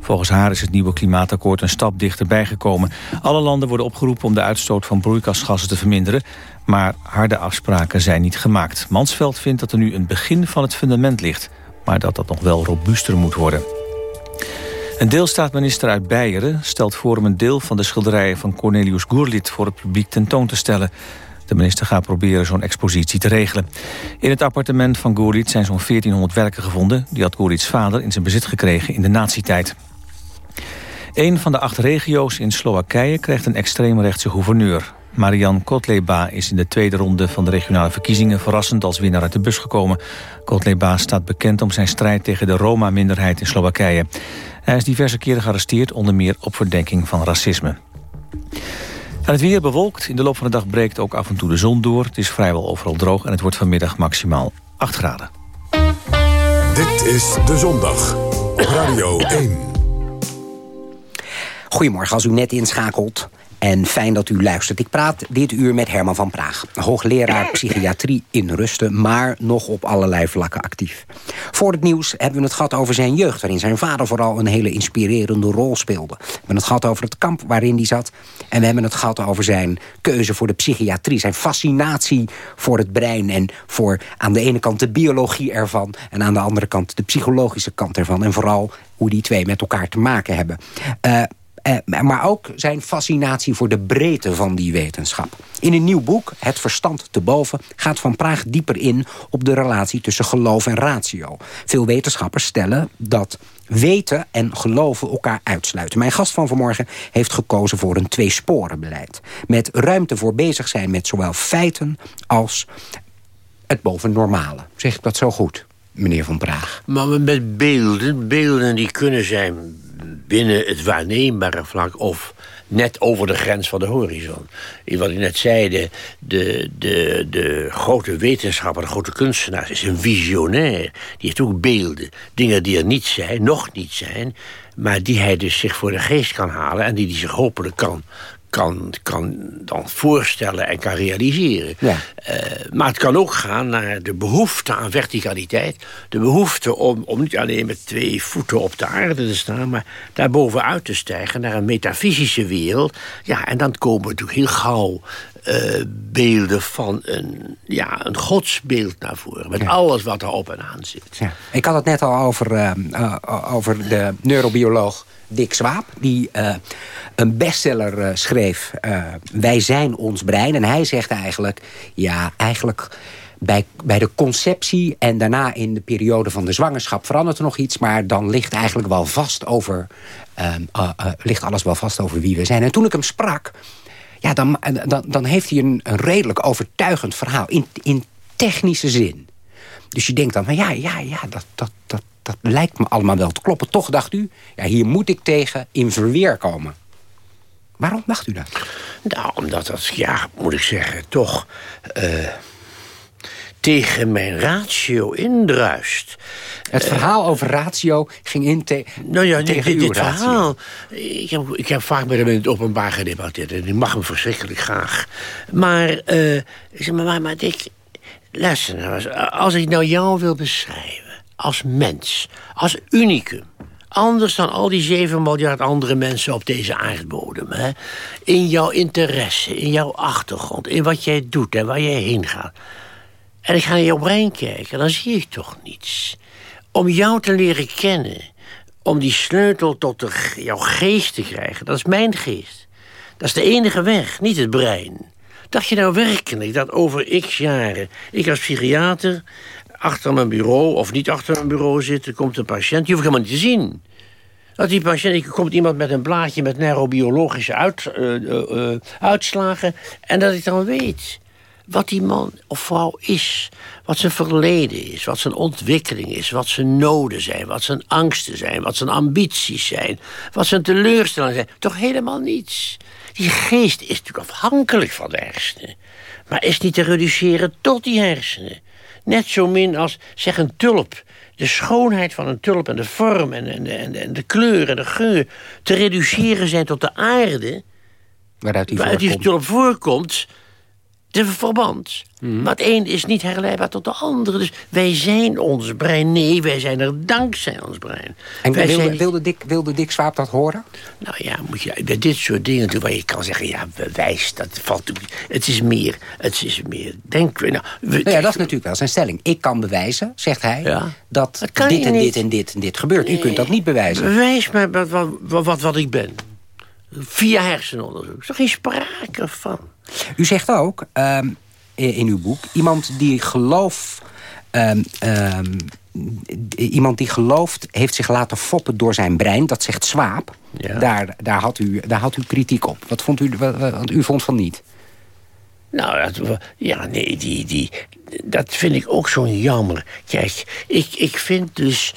Volgens haar is het nieuwe klimaatakkoord een stap dichterbij gekomen. Alle landen worden opgeroepen om de uitstoot van broeikasgassen te verminderen. Maar harde afspraken zijn niet gemaakt. Mansveld vindt dat er nu een begin van het fundament ligt. Maar dat dat nog wel robuuster moet worden. Een deelstaatminister uit Beieren stelt voor om een deel van de schilderijen van Cornelius Gurlit voor het publiek tentoon te stellen. De minister gaat proberen zo'n expositie te regelen. In het appartement van Gurlit zijn zo'n 1400 werken gevonden. Die had Gurlits vader in zijn bezit gekregen in de nazietijd. Een van de acht regio's in Slowakije krijgt een extreemrechtse gouverneur. Marian Kotleba is in de tweede ronde van de regionale verkiezingen... verrassend als winnaar uit de bus gekomen. Kotleba staat bekend om zijn strijd tegen de Roma-minderheid in Slowakije. Hij is diverse keren gearresteerd, onder meer op verdenking van racisme. En het weer bewolkt. In de loop van de dag breekt ook af en toe de zon door. Het is vrijwel overal droog en het wordt vanmiddag maximaal 8 graden. Dit is De Zondag op Radio 1. Goedemorgen, als u net inschakelt. En fijn dat u luistert. Ik praat dit uur met Herman van Praag. Hoogleraar psychiatrie in Rusten, maar nog op allerlei vlakken actief. Voor het nieuws hebben we het gehad over zijn jeugd... waarin zijn vader vooral een hele inspirerende rol speelde. We hebben het gehad over het kamp waarin hij zat. En we hebben het gehad over zijn keuze voor de psychiatrie. Zijn fascinatie voor het brein. En voor aan de ene kant de biologie ervan... en aan de andere kant de psychologische kant ervan. En vooral hoe die twee met elkaar te maken hebben. Uh, eh, maar ook zijn fascinatie voor de breedte van die wetenschap. In een nieuw boek, Het Verstand te boven, gaat Van Praag dieper in op de relatie tussen geloof en ratio. Veel wetenschappers stellen dat weten en geloven elkaar uitsluiten. Mijn gast van vanmorgen heeft gekozen voor een tweesporenbeleid. Met ruimte voor bezig zijn met zowel feiten als het bovennormale. Zeg ik dat zo goed, meneer Van Praag? Maar met beelden, beelden die kunnen zijn binnen het waarneembare vlak of net over de grens van de horizon. Wat ik net zei, de, de, de, de grote wetenschapper, de grote kunstenaar... is een visionair. Die heeft ook beelden. Dingen die er niet zijn, nog niet zijn... maar die hij dus zich voor de geest kan halen... en die hij zich hopelijk kan, kan, kan dan voorstellen en kan realiseren. Ja. Uh, maar het kan ook gaan naar de behoefte aan verticaliteit. De behoefte om, om niet alleen met twee voeten op de aarde te staan... maar daarbovenuit te stijgen naar een metafysische wereld. Ja, en dan komen we natuurlijk heel gauw eh, beelden van een, ja, een godsbeeld naar voren. Met alles wat er op en aan zit. Ja. Ik had het net al over, uh, uh, over de neurobioloog Dick Swaap... die een bestseller schreef, Wij zijn ons brein. En hij zegt eigenlijk, ja, eigenlijk bij, bij de conceptie en daarna in de periode van de zwangerschap verandert er nog iets. Maar dan ligt eigenlijk wel vast over, uh, ligt alles wel vast over wie we zijn. En toen ik hem sprak, ja, dan, dan, dan heeft hij een, een redelijk overtuigend verhaal. In, in technische zin. Dus je denkt dan, van ja, ja, ja, dat, dat, dat, dat lijkt me allemaal wel te kloppen. Toch dacht u, ja, hier moet ik tegen in verweer komen. Waarom dacht u dat? Nou, omdat dat, ja, moet ik zeggen, toch... Uh, tegen mijn ratio indruist. Het verhaal over ratio ging in te nou ja, tegen dit, dit verhaal. Ik heb, ik heb vaak met hem in het openbaar gedebatteerd. En ik mag hem verschrikkelijk graag. Maar, uh, zeg maar, maar, Dick, luister nou Als ik nou jou wil beschrijven als mens, als unicum... Anders dan al die 7 miljard andere mensen op deze aardbodem. Hè? In jouw interesse, in jouw achtergrond, in wat jij doet en waar jij heen gaat. En ik ga naar jouw brein kijken, dan zie ik toch niets. Om jou te leren kennen, om die sleutel tot de, jouw geest te krijgen, dat is mijn geest. Dat is de enige weg, niet het brein. Dacht je nou werkelijk dat over x jaren ik als psychiater achter mijn bureau of niet achter mijn bureau zit, er komt een patiënt, die hoef ik helemaal niet te zien. Dat die patiënt, er komt iemand met een blaadje met neurobiologische uit, uh, uh, uitslagen en dat ik dan weet wat die man of vrouw is. Wat zijn verleden is, wat zijn ontwikkeling is, wat zijn noden zijn, wat zijn angsten zijn, wat zijn ambities zijn, wat zijn teleurstellingen zijn. Toch helemaal niets. Die geest is natuurlijk afhankelijk van de hersenen, maar is niet te reduceren tot die hersenen. Net zo min als, zeg, een tulp. De schoonheid van een tulp en de vorm en, en, en, en de kleur en de geur... te reduceren zijn tot de aarde... Waaruit die, waaruit die tulp voorkomt de verband. Mhm. Maar het een is niet herleidbaar tot de andere. Dus wij zijn ons brein. Nee, wij zijn er dankzij ons brein. En wilde, zijn... wilde, Dick, wilde Dick Swaap dat horen? Nou ja, moet je, bij dit soort dingen doen waar je kan zeggen... ja, bewijs, dat valt Het is meer, het is meer, denk nou, nou ja, dat is natuurlijk wel zijn stelling. Ik kan bewijzen, zegt hij, dat, dit en dit en dit en dit gebeurt. U kunt dat niet bewijzen. Bewijs wat, wat, wat, wat ik ben. Via hersenonderzoek. Er is er geen sprake van. U zegt ook ehm, in uw boek... iemand die gelooft... Um, iemand die gelooft heeft zich laten foppen door zijn brein. Dat zegt Swaap. Daar, daar, had u, daar had u kritiek op. Wat vond u, want u vond van niet. Nou, dat, ja, nee, die, die, dat vind ik ook zo jammer. Kijk, ik, ik vind dus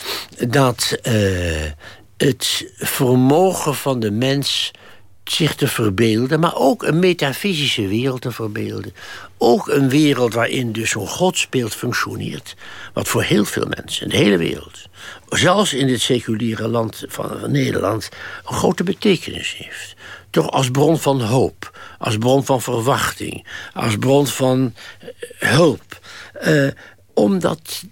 dat uh, het vermogen van de mens zich te verbeelden, maar ook een metafysische wereld te verbeelden. Ook een wereld waarin dus zo'n godsbeeld functioneert. Wat voor heel veel mensen in de hele wereld, zelfs in dit seculiere land van Nederland, een grote betekenis heeft. Toch als bron van hoop, als bron van verwachting, als bron van eh, hulp. Uh, om dat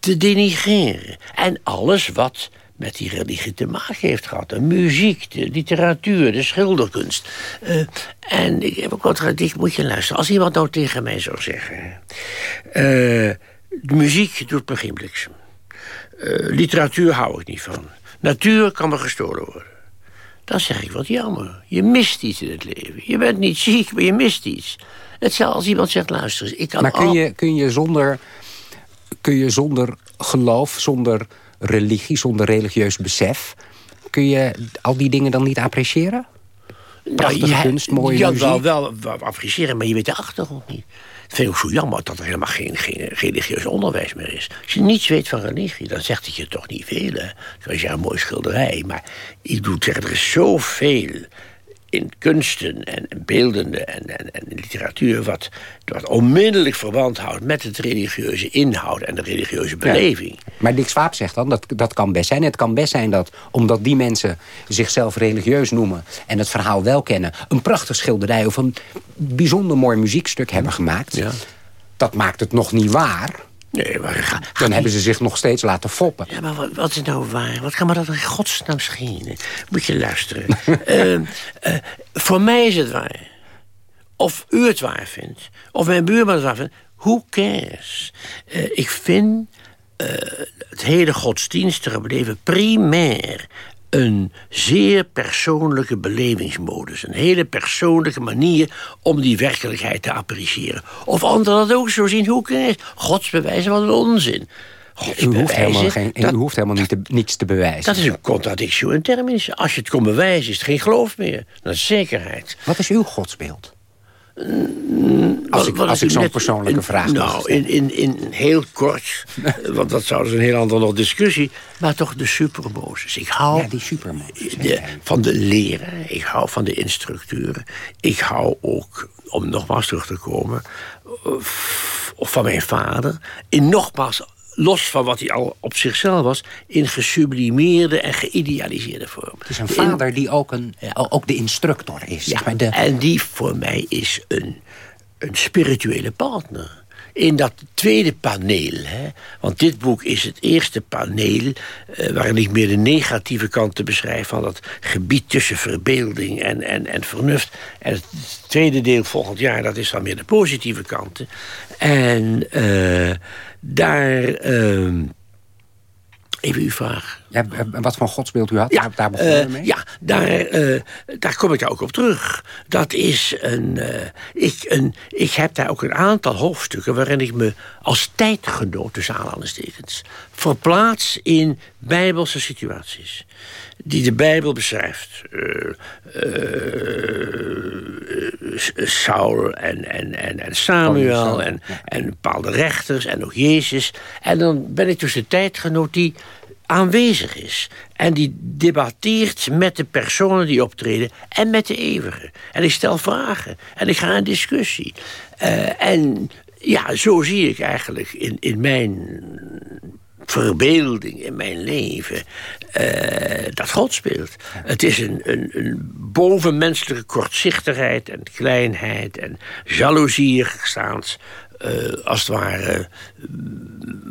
te denigreren. En alles wat met die religie te maken heeft gehad. De muziek, de literatuur, de schilderkunst. Uh, en ik heb ook wat ik moet je luisteren. Als iemand nou tegen mij zou zeggen... Uh, de muziek doet me geen bliksem. Uh, literatuur hou ik niet van. Natuur kan me gestolen worden. Dan zeg ik, wat jammer. Je mist iets in het leven. Je bent niet ziek, maar je mist iets. Hetzelfde als iemand zegt, luister ik kan Maar kun, je, kun, je zonder, kun je zonder geloof, zonder religie, zonder religieus besef. Kun je al die dingen dan niet appreciëren? Prachtige ja, kunst, mooie ja, wel, wel, wel appreciëren, maar je weet de achtergrond niet. Het vind ik ook zo jammer dat er helemaal geen, geen religieus onderwijs meer is. Als je niets weet van religie, dan zegt het je toch niet veel. Hè? Zoals een mooie schilderij. Maar ik doe zeggen, er is zoveel in kunsten en beeldende en, en, en literatuur... Wat, wat onmiddellijk verband houdt met het religieuze inhoud... en de religieuze beleving. Maar Dick Swaap zegt dan, dat, dat kan best zijn. Het kan best zijn dat, omdat die mensen zichzelf religieus noemen... en het verhaal wel kennen... een prachtig schilderij of een bijzonder mooi muziekstuk hebben gemaakt... Ja. dat maakt het nog niet waar... Nee, maar Dan hebben ze zich nog steeds laten foppen. Ja, maar wat, wat is nou waar? Wat kan me dat in godsnaam schelen? Moet je luisteren. uh, uh, voor mij is het waar. of u het waar vindt, of mijn buurman het waar vindt, who cares? Uh, ik vind het hele godsdienstige beleven primair een zeer persoonlijke belevingsmodus. Een hele persoonlijke manier om die werkelijkheid te appreciëren. Of anderen dat ook zo zien. Hoe kan het? Godsbewijzen, wat een onzin. U hoeft helemaal, geen, u hoeft helemaal niet te, niets te bewijzen. Dat is een contradictio in terminis. Als je het kon bewijzen, is het geen geloof meer. Dat is zekerheid. Wat is uw godsbeeld? Als ik, als ik zo'n persoonlijke vraag Nou, in, in, in heel kort, want dat zou dus een heel andere nog discussie... maar toch de supermozes. Ik hou ja, die supermozes. van de leren, ik hou van de instructeuren. Ik hou ook, om nogmaals terug te komen... of van mijn vader. In nogmaals los van wat hij al op zichzelf was... in gesublimeerde en geïdealiseerde vorm. Het is een vader die ook, een, ook de instructor is. Ja, de... en die voor mij is een, een spirituele partner in dat tweede paneel. Hè, want dit boek is het eerste paneel... Eh, waarin ik meer de negatieve kanten beschrijf... van dat gebied tussen verbeelding en, en, en vernuft. En het tweede deel volgend jaar, dat is dan meer de positieve kanten. En uh, daar... Uh, Even uw vraag. Ja, wat voor godsbeeld u had, ja, daar begonnen uh, mee? Ja, daar, uh, daar kom ik ook op terug. Dat is een, uh, ik, een... Ik heb daar ook een aantal hoofdstukken... waarin ik me als tijdgenoot, tussen aanhalingstekens... verplaats in bijbelse situaties. Die de Bijbel beschrijft. Saul en, en, en, en Samuel en, en bepaalde rechters en ook Jezus. En dan ben ik dus de tijdgenoot die aanwezig is. En die debatteert met de personen die optreden en met de eeuwige. En ik stel vragen en ik ga in discussie. Uh, en ja, zo zie ik eigenlijk in, in mijn verbeelding in mijn leven uh, dat God speelt. Het is een, een, een, bovenmenselijke kortzichtigheid en kleinheid en jaloezie staans. Uh, als het ware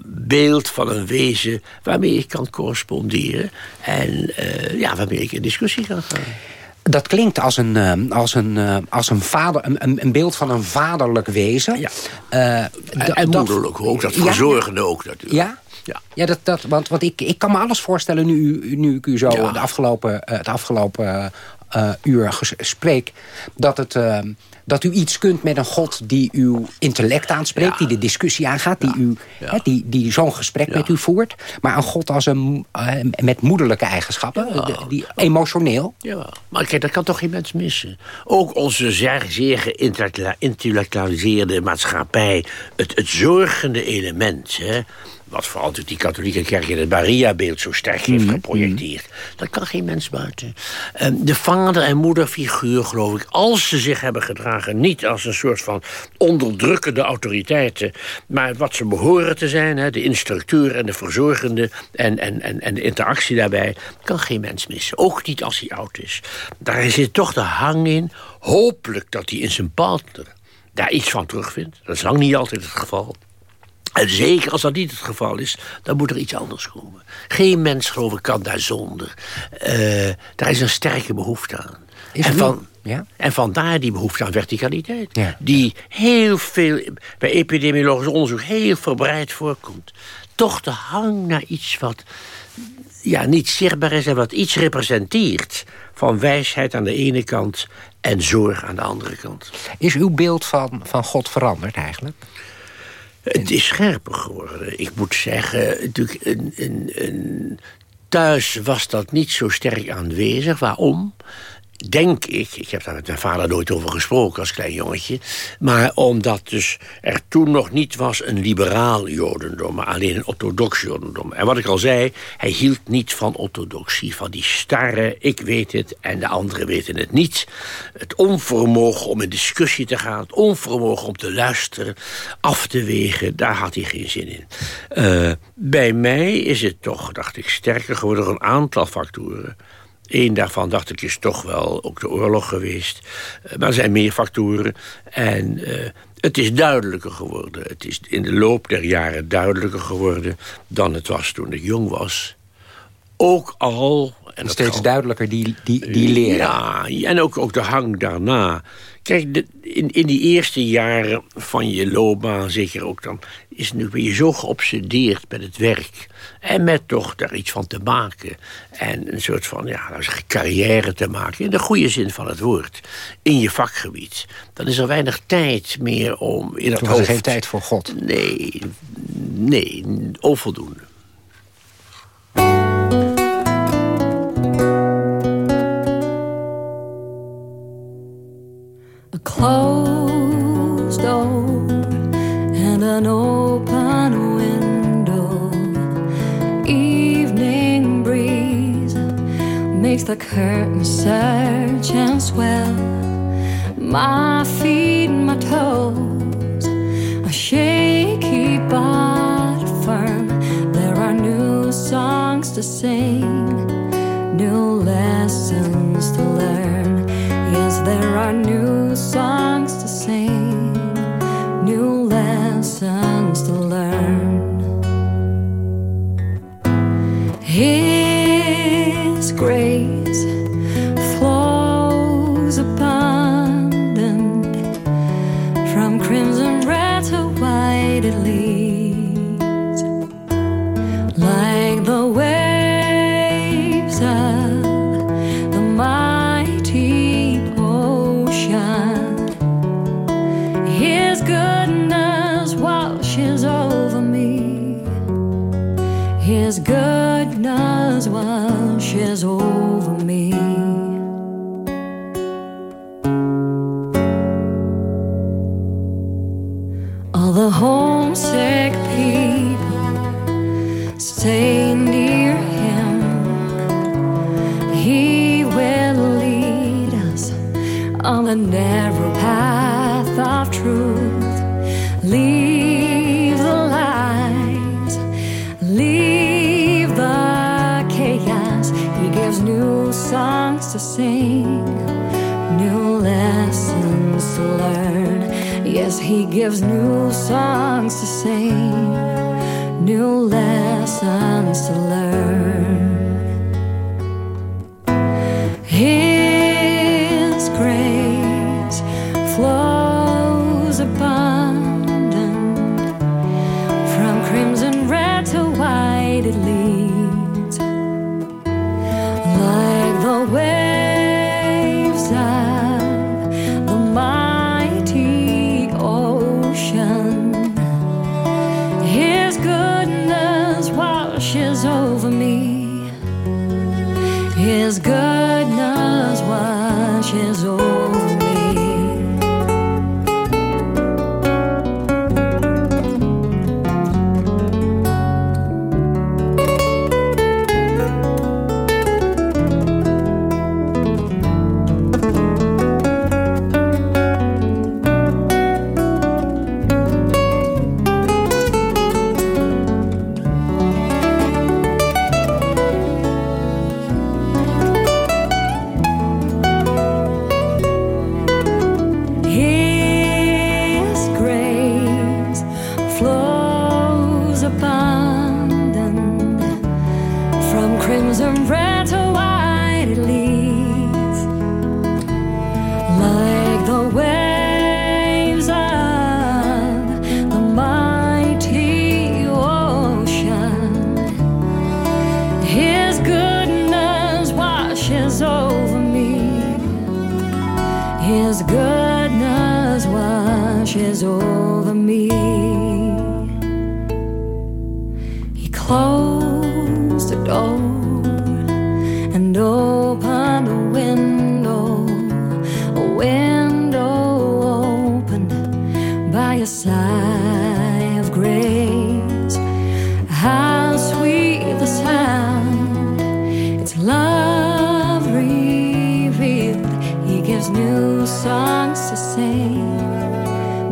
beeld van een wezen waarmee ik kan corresponderen en uh, ja, waarmee ik in discussie kan gaan. Dat klinkt als een, als een, als een, vader, een, een beeld van een vaderlijk wezen. Ja. Uh, en, moederlijk ook, dat verzorgende ja, ook natuurlijk. Ja? Ja, ja dat, dat, want, want ik, ik kan me alles voorstellen nu, nu ik u zo de afgelopen, het afgelopen uh, uur spreek... dat het dat u iets kunt met een God die uw intellect aanspreekt... die de discussie aangaat, die, u, die, die zo'n gesprek met u voert. Maar een God als een, uh, met moederlijke eigenschappen, die, emotioneel. Ja, maar kijk, dat kan toch geen mens missen. Ook onze zeer, zeer geïntellectualiseerde maatschappij... het, het zorgende element... Hè, wat vooral die katholieke kerk in het Maria-beeld zo sterk heeft mhm. geprojecteerd. Dat kan geen mens buiten. Ehm, de vader- en moederfiguur, geloof ik, als ze zich hebben gedragen... niet als een soort van onderdrukkende autoriteiten... maar wat ze behoren te zijn, de instructeur en de verzorgende... En, en, en, en de interactie daarbij, kan geen mens missen. Ook niet als hij oud is. Daar zit toch de hang in, hopelijk dat hij in zijn partner daar iets van terugvindt. Dat is lang niet altijd het geval. En zeker als dat niet het geval is, dan moet er iets anders komen. Geen mens, geloof ik, kan daar zonder. Uh, daar is een sterke behoefte aan. Is en, van, ja? en vandaar die behoefte aan verticaliteit. Ja. Die heel veel, bij epidemiologisch onderzoek, heel verbreid voorkomt. Toch de hang naar iets wat ja, niet zichtbaar is en wat iets representeert. Van wijsheid aan de ene kant en zorg aan de andere kant. Is uw beeld van, van God veranderd eigenlijk? Het is scherper geworden. Ik moet zeggen, natuurlijk, een, een, een, thuis was dat niet zo sterk aanwezig. Waarom? Denk ik, ik heb daar met mijn vader nooit over gesproken als klein jongetje... maar omdat dus er toen nog niet was een liberaal jodendom... maar alleen een orthodox jodendom. En wat ik al zei, hij hield niet van orthodoxie... van die starre, ik weet het en de anderen weten het niet. Het onvermogen om in discussie te gaan... het onvermogen om te luisteren, af te wegen... daar had hij geen zin in. Uh, bij mij is het toch, dacht ik, sterker geworden... een aantal factoren... Eén daarvan dacht ik is toch wel ook de oorlog geweest. Eh, maar er zijn meer factoren. En uh, het is duidelijker geworden. Het is in de loop der jaren duidelijker geworden... dan het was toen ik jong was. Ook al, En Steeds duidelijker die, die, die leren. Ja, en ook, ook de hang daarna. Kijk, de, in, in die eerste jaren van je loopbaan, zeker ook dan... is nu ben je zo geobsedeerd met het werk. En met toch daar iets van te maken. En een soort van, ja, zeg, carrière te maken. In de goede zin van het woord. In je vakgebied. Dan is er weinig tijd meer om in het Toen was er hoofd... geen tijd voor God. Nee, nee, onvoldoende. A closed door and an open makes the curtain search and swell. My feet, and my toes are shaky but firm. There are new songs to sing,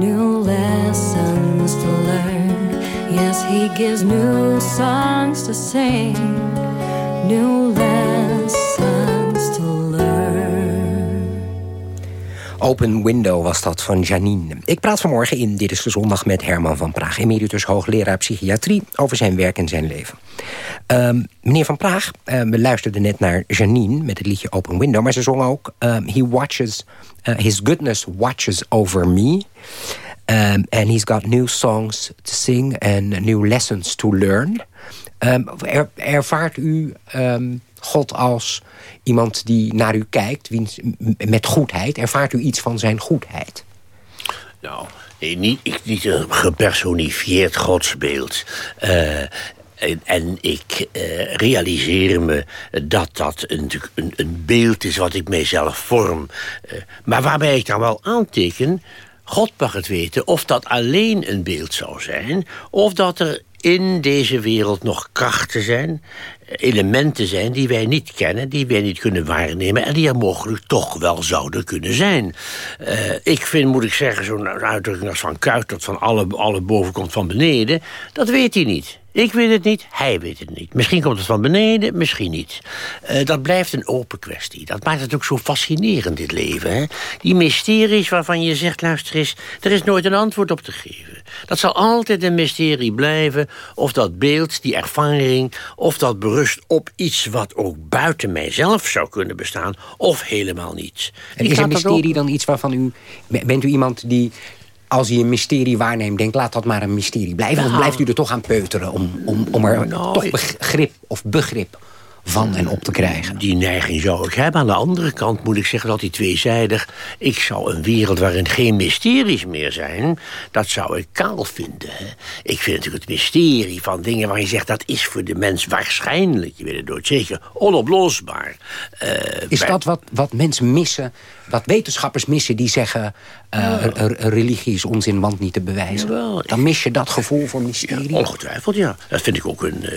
new lessons to learn. Yes, he gives new songs to sing, new lessons to learn. Open Window was dat van Janine. Ik praat vanmorgen in Dit is de Zondag met Herman van Praag... emeritus hoogleraar psychiatrie over zijn werk en zijn leven. Um, meneer van Praag, um, we luisterden net naar Janine met het liedje Open Window... maar ze zong ook um, He watches, uh, His goodness watches over me... Um, and he's got new songs to sing and new lessons to learn. Er, ervaart u God als iemand die naar u kijkt met goedheid? Ervaart u iets van zijn goedheid? Nou, nee, niet, een gepersonifieerd godsbeeld. Uh, en, ik uh, realiseer me dat dat een, een, een, beeld is wat ik mijzelf vorm. Uh, maar waarbij ik dan wel aanteken... God mag het weten of dat alleen een beeld zou zijn... of dat er in deze wereld nog krachten zijn, elementen zijn die wij niet kennen, die wij niet kunnen waarnemen en die er mogelijk toch wel zouden kunnen zijn. Uh, ik vind, moet ik zeggen, zo'n uitdrukking als van Kuit dat van alle, alle boven komt van beneden, dat weet hij niet. Ik weet het niet, hij weet het niet. Misschien komt het van beneden, misschien niet. Uh, dat blijft een open kwestie. Dat maakt het ook zo fascinerend, dit leven. Hè? Die mysteries waarvan je zegt, luister eens... er is nooit een antwoord op te geven. Dat zal altijd een mysterie blijven. Of dat beeld, die ervaring... of dat berust op iets wat ook buiten mijzelf zou kunnen bestaan... of helemaal niet. En is een mysterie dan iets waarvan u... Bent u iemand die als hij een mysterie waarneemt, denkt... laat dat maar een mysterie blijven. Of blijft u er toch aan peuteren om, om, om er nou, toch begrip of begrip van en op te krijgen. Die neiging zou ik hebben. Aan de andere kant moet ik zeggen dat die tweezijdig... ik zou een wereld waarin geen mysteries meer zijn... dat zou ik kaal vinden. Ik vind natuurlijk het mysterie van dingen waar je zegt... dat is voor de mens waarschijnlijk, je weet het nooit zeker, onoplosbaar. Uh, is dat wat, wat mensen missen wat wetenschappers missen die zeggen... Uh, religie is onzin, want niet te bewijzen. Dan mis je dat gevoel voor mysterie. Ja, ongetwijfeld, ja. Dat vind ik ook een... Uh,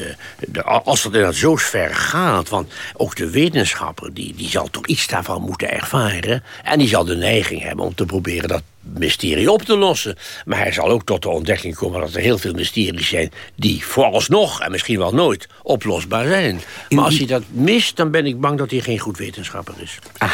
de, als dat inderdaad zo ver gaat... want ook de wetenschapper die, die zal toch iets daarvan moeten ervaren... en die zal de neiging hebben om te proberen dat mysterie op te lossen. Maar hij zal ook tot de ontdekking komen dat er heel veel mysteries zijn... die vooralsnog en misschien wel nooit oplosbaar zijn. Maar als hij dat mist, dan ben ik bang dat hij geen goed wetenschapper is. Ah,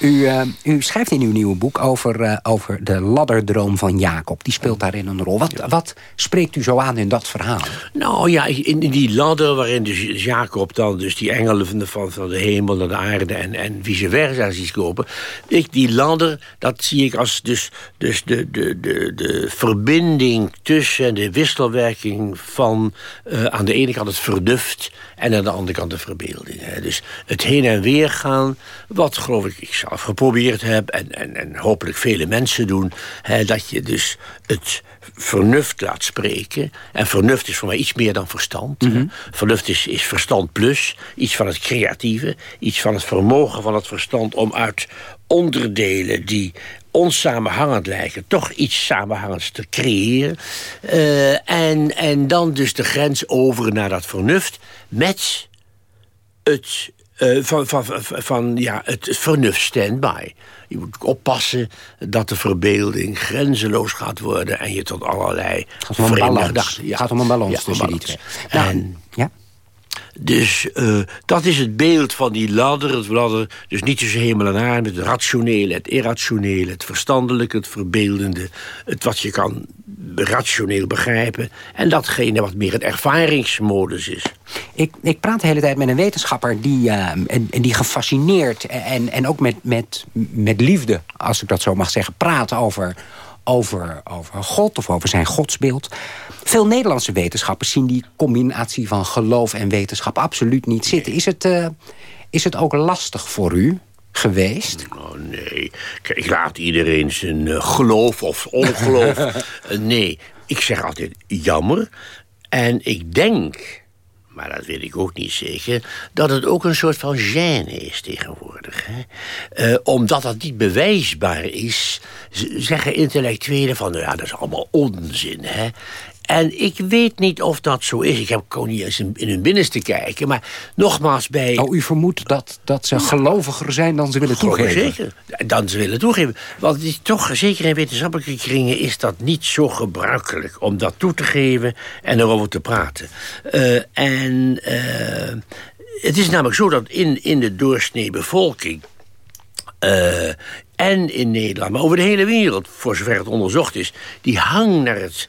u, uh, u schrijft in uw nieuwe boek over, uh, over de ladderdroom van Jacob. Die speelt daarin een rol. Wat, wat spreekt u zo aan in dat verhaal? Nou ja, in die ladder waarin dus Jacob dan dus die engelen van, van de hemel naar de aarde... en, en vice versa ziet kopen. Ik, die ladder, dat zie ik als... Dus dus, dus de, de, de, de verbinding tussen de wisselwerking van uh, aan de ene kant het verduft en aan de andere kant de verbeelding. Hè. Dus het heen en weer gaan, wat geloof ik ik zelf geprobeerd heb en, en, en hopelijk vele mensen doen, hè, dat je dus het vernuft laat spreken. En vernuft is voor mij iets meer dan verstand. Mm -hmm. Vernuft is, is verstand plus, iets van het creatieve... iets van het vermogen van het verstand om uit onderdelen... die onsamenhangend lijken, toch iets samenhangends te creëren. Uh, en, en dan dus de grens over naar dat vernuft... met het uh, van, van, van ja, het vernuft standby. Je moet oppassen dat de verbeelding grenzeloos gaat worden... en je tot allerlei gaat om vreemde gedachten... Ja. gaat om een balans ja, tussen die twee. Nou, en, ja? Dus uh, dat is het beeld van die ladder. Het ladder dus niet tussen hemel en aarde... het rationele, het irrationele, het verstandelijke, het verbeeldende... het wat je kan rationeel begrijpen... en datgene wat meer het ervaringsmodus is. Ik, ik praat de hele tijd met een wetenschapper die, uh, en, die gefascineerd... en, en ook met, met, met liefde, als ik dat zo mag zeggen... praat over, over, over God of over zijn godsbeeld. Veel Nederlandse wetenschappers zien die combinatie van geloof en wetenschap absoluut niet zitten. Is het, uh, is het ook lastig voor u? geweest? Oh, nee. Kijk, ik laat iedereen zijn uh, geloof of ongeloof. uh, nee, ik zeg altijd jammer. En ik denk, maar dat weet ik ook niet zeker... dat het ook een soort van gêne is tegenwoordig. Hè? Uh, omdat dat niet bewijsbaar is... zeggen intellectuelen van... nou ja, dat is allemaal onzin. Hè? En ik weet niet of dat zo is. Ik heb gewoon niet eens in hun binnenste kijken. Maar nogmaals bij... Oh, u vermoedt dat, dat ze geloviger zijn dan ze willen toegeven? Zeker, dan ze willen toegeven. Want het is toch, zeker in wetenschappelijke kringen... is dat niet zo gebruikelijk om dat toe te geven en erover te praten. Uh, en uh, het is namelijk zo dat in, in de doorsnee bevolking... Uh, en in Nederland, maar over de hele wereld, voor zover het onderzocht is, die hang naar het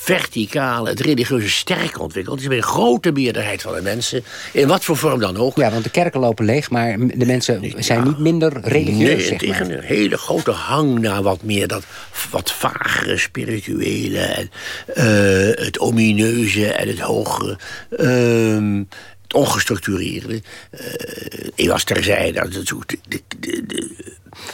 verticale, het religieuze sterk ontwikkeld. Het is bij een grote meerderheid van de mensen, in wat voor vorm dan ook. Ja, want de kerken lopen leeg, maar de mensen zijn niet minder religieus, Nee, tegen een hele grote hang naar wat meer dat wat vagere, spirituele... en uh, het omineuze en het hogere... Uh, het ongestructureerde. Uh, ik was terzijde. Dat, de, de, de,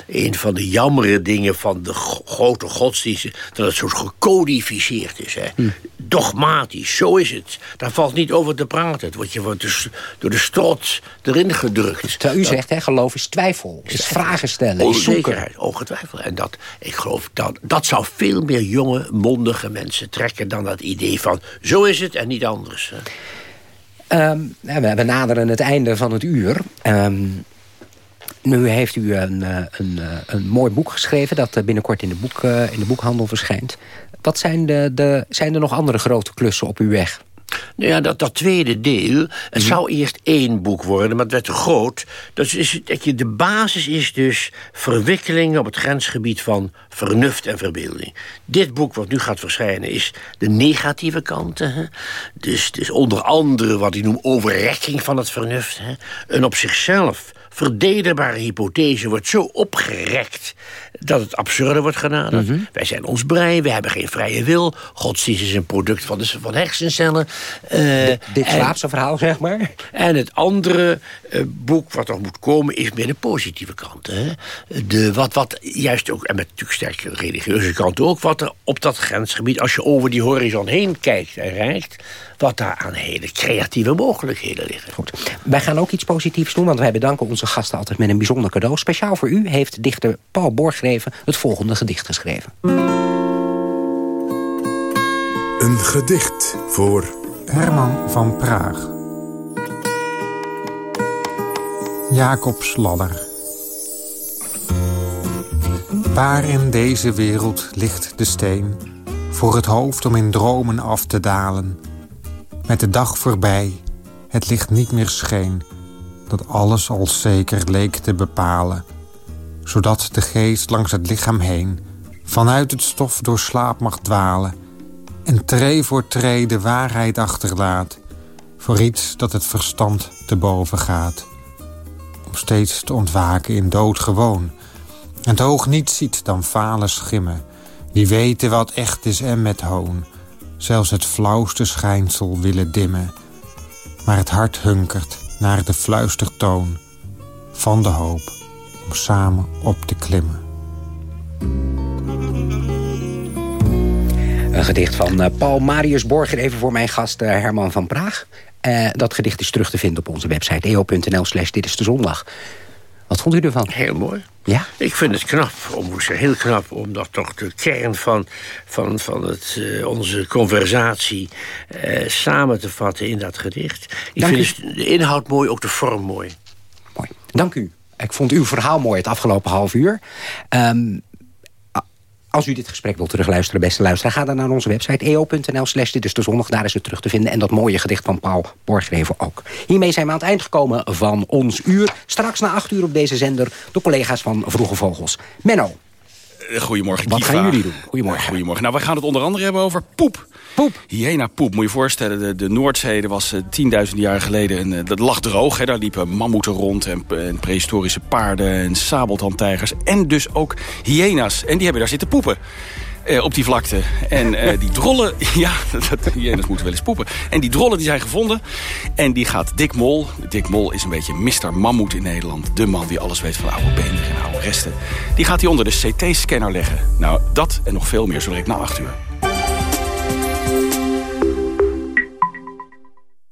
een van de jammere dingen van de grote godsdiensten... dat het zo gecodificeerd is. Hè. Hm. Dogmatisch, zo is het. Daar valt niet over te praten. Het wordt je wordt dus door de strot erin gedrukt. Terwijl u zegt, hè, geloof is twijfel. Is vragen stellen, is zoeken. Ongetwijfeld. En dat, ik geloof, dat, dat zou veel meer jonge, mondige mensen trekken... dan dat idee van, zo is het en niet anders. Hè. Um, we naderen het einde van het uur. Um, nu heeft u een, een, een mooi boek geschreven... dat binnenkort in de, boek, in de boekhandel verschijnt. Wat zijn, de, de, zijn er nog andere grote klussen op uw weg? Nou ja, dat, dat tweede deel, het mm. zou eerst één boek worden, maar het werd te groot. Dus is, dat je, de basis is dus verwikkeling op het grensgebied van vernuft en verbeelding. Dit boek wat nu gaat verschijnen is de negatieve kanten. Hè? Dus, dus onder andere wat ik noem overrekking van het vernuft. Hè? Een op zichzelf verdederbare hypothese wordt zo opgerekt dat het absurde wordt genaderd. Mhm. Wij zijn ons brein, we hebben geen vrije wil. Godsdienst is een product van de van hersencellen. Uh, dit slaapse verhaal, zeg maar. En het andere boek wat er moet komen is meer de positieve kant. Hè? De, wat, wat juist ook, en met natuurlijk sterke religieuze kant ook... wat er op dat grensgebied, als je over die horizon heen kijkt en reikt wat daar aan hele creatieve mogelijkheden liggen. Goed. Wij gaan ook iets positiefs doen, want wij bedanken onze gasten altijd met een bijzonder cadeau. Speciaal voor u heeft dichter Paul Borgreven het volgende gedicht geschreven. Een gedicht voor Herman van Praag. Jacobs ladder. Waar in deze wereld ligt de steen voor het hoofd om in dromen af te dalen met de dag voorbij, het licht niet meer scheen, dat alles als zeker leek te bepalen, zodat de geest langs het lichaam heen vanuit het stof door slaap mag dwalen en tree voor tree de waarheid achterlaat voor iets dat het verstand te boven gaat. Om steeds te ontwaken in dood gewoon en het oog niet ziet dan fale schimmen, die weten wat echt is en met hoon zelfs het flauwste schijnsel willen dimmen. Maar het hart hunkert naar de fluistertoon van de hoop om samen op te klimmen. Een gedicht van eh, Paul Marius Borger, even voor mijn gast eh, Herman van Praag. Uh, dat gedicht is terug te vinden op onze website eo.nl slash dit is de zondag. Wat vond u ervan? Heel mooi. Ja? Ik vind het knap, om, heel knap, omdat toch de kern van, van, van het, uh, onze conversatie uh, samen te vatten in dat gedicht. Ik Dank vind de inhoud mooi, ook de vorm mooi. Mooi. Dank u. Ik vond uw verhaal mooi het afgelopen half uur. Um, als u dit gesprek wilt terugluisteren, beste luisteraar... ga dan naar onze website eo.nl slash dit is de zondag. Daar is het terug te vinden. En dat mooie gedicht van Paul Borgreven ook. Hiermee zijn we aan het eind gekomen van ons uur. Straks na acht uur op deze zender de collega's van Vroege Vogels. Menno. Goedemorgen, Wat gaan jullie doen? Goedemorgen. Goedemorgen. Nou, we gaan het onder andere hebben over poep. Poep? Hyena poep. Moet je je voorstellen, de, de Noordzee was uh, 10.000 jaar geleden. En, uh, dat lag droog. Hè. Daar liepen mammoeten rond en, en prehistorische paarden en sabeltandtijgers. En dus ook hyena's. En die hebben daar zitten poepen. Uh, op die vlakte. En uh, die drollen, ja, dat, hyenas moeten wel eens poepen. En die drollen die zijn gevonden. En die gaat Dick Mol. Dick Mol is een beetje Mr. Mammoet in Nederland. De man die alles weet van oude benen en oude resten. Die gaat hij onder de CT-scanner leggen. Nou, dat en nog veel meer zo direct na 8 uur.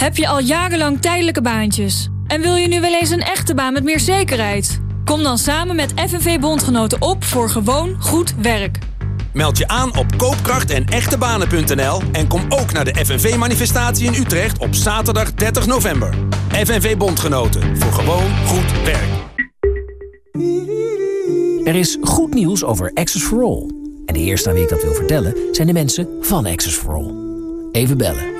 Heb je al jarenlang tijdelijke baantjes? En wil je nu wel eens een echte baan met meer zekerheid? Kom dan samen met FNV-bondgenoten op voor gewoon goed werk. Meld je aan op koopkracht en echtebanen.nl en kom ook naar de FNV-manifestatie in Utrecht op zaterdag 30 november. FNV Bondgenoten, voor gewoon goed werk. Er is goed nieuws over Access for All. En de eerste aan wie ik dat wil vertellen zijn de mensen van Access for All. Even bellen.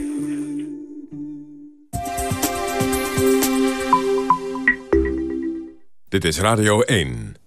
Dit is Radio 1.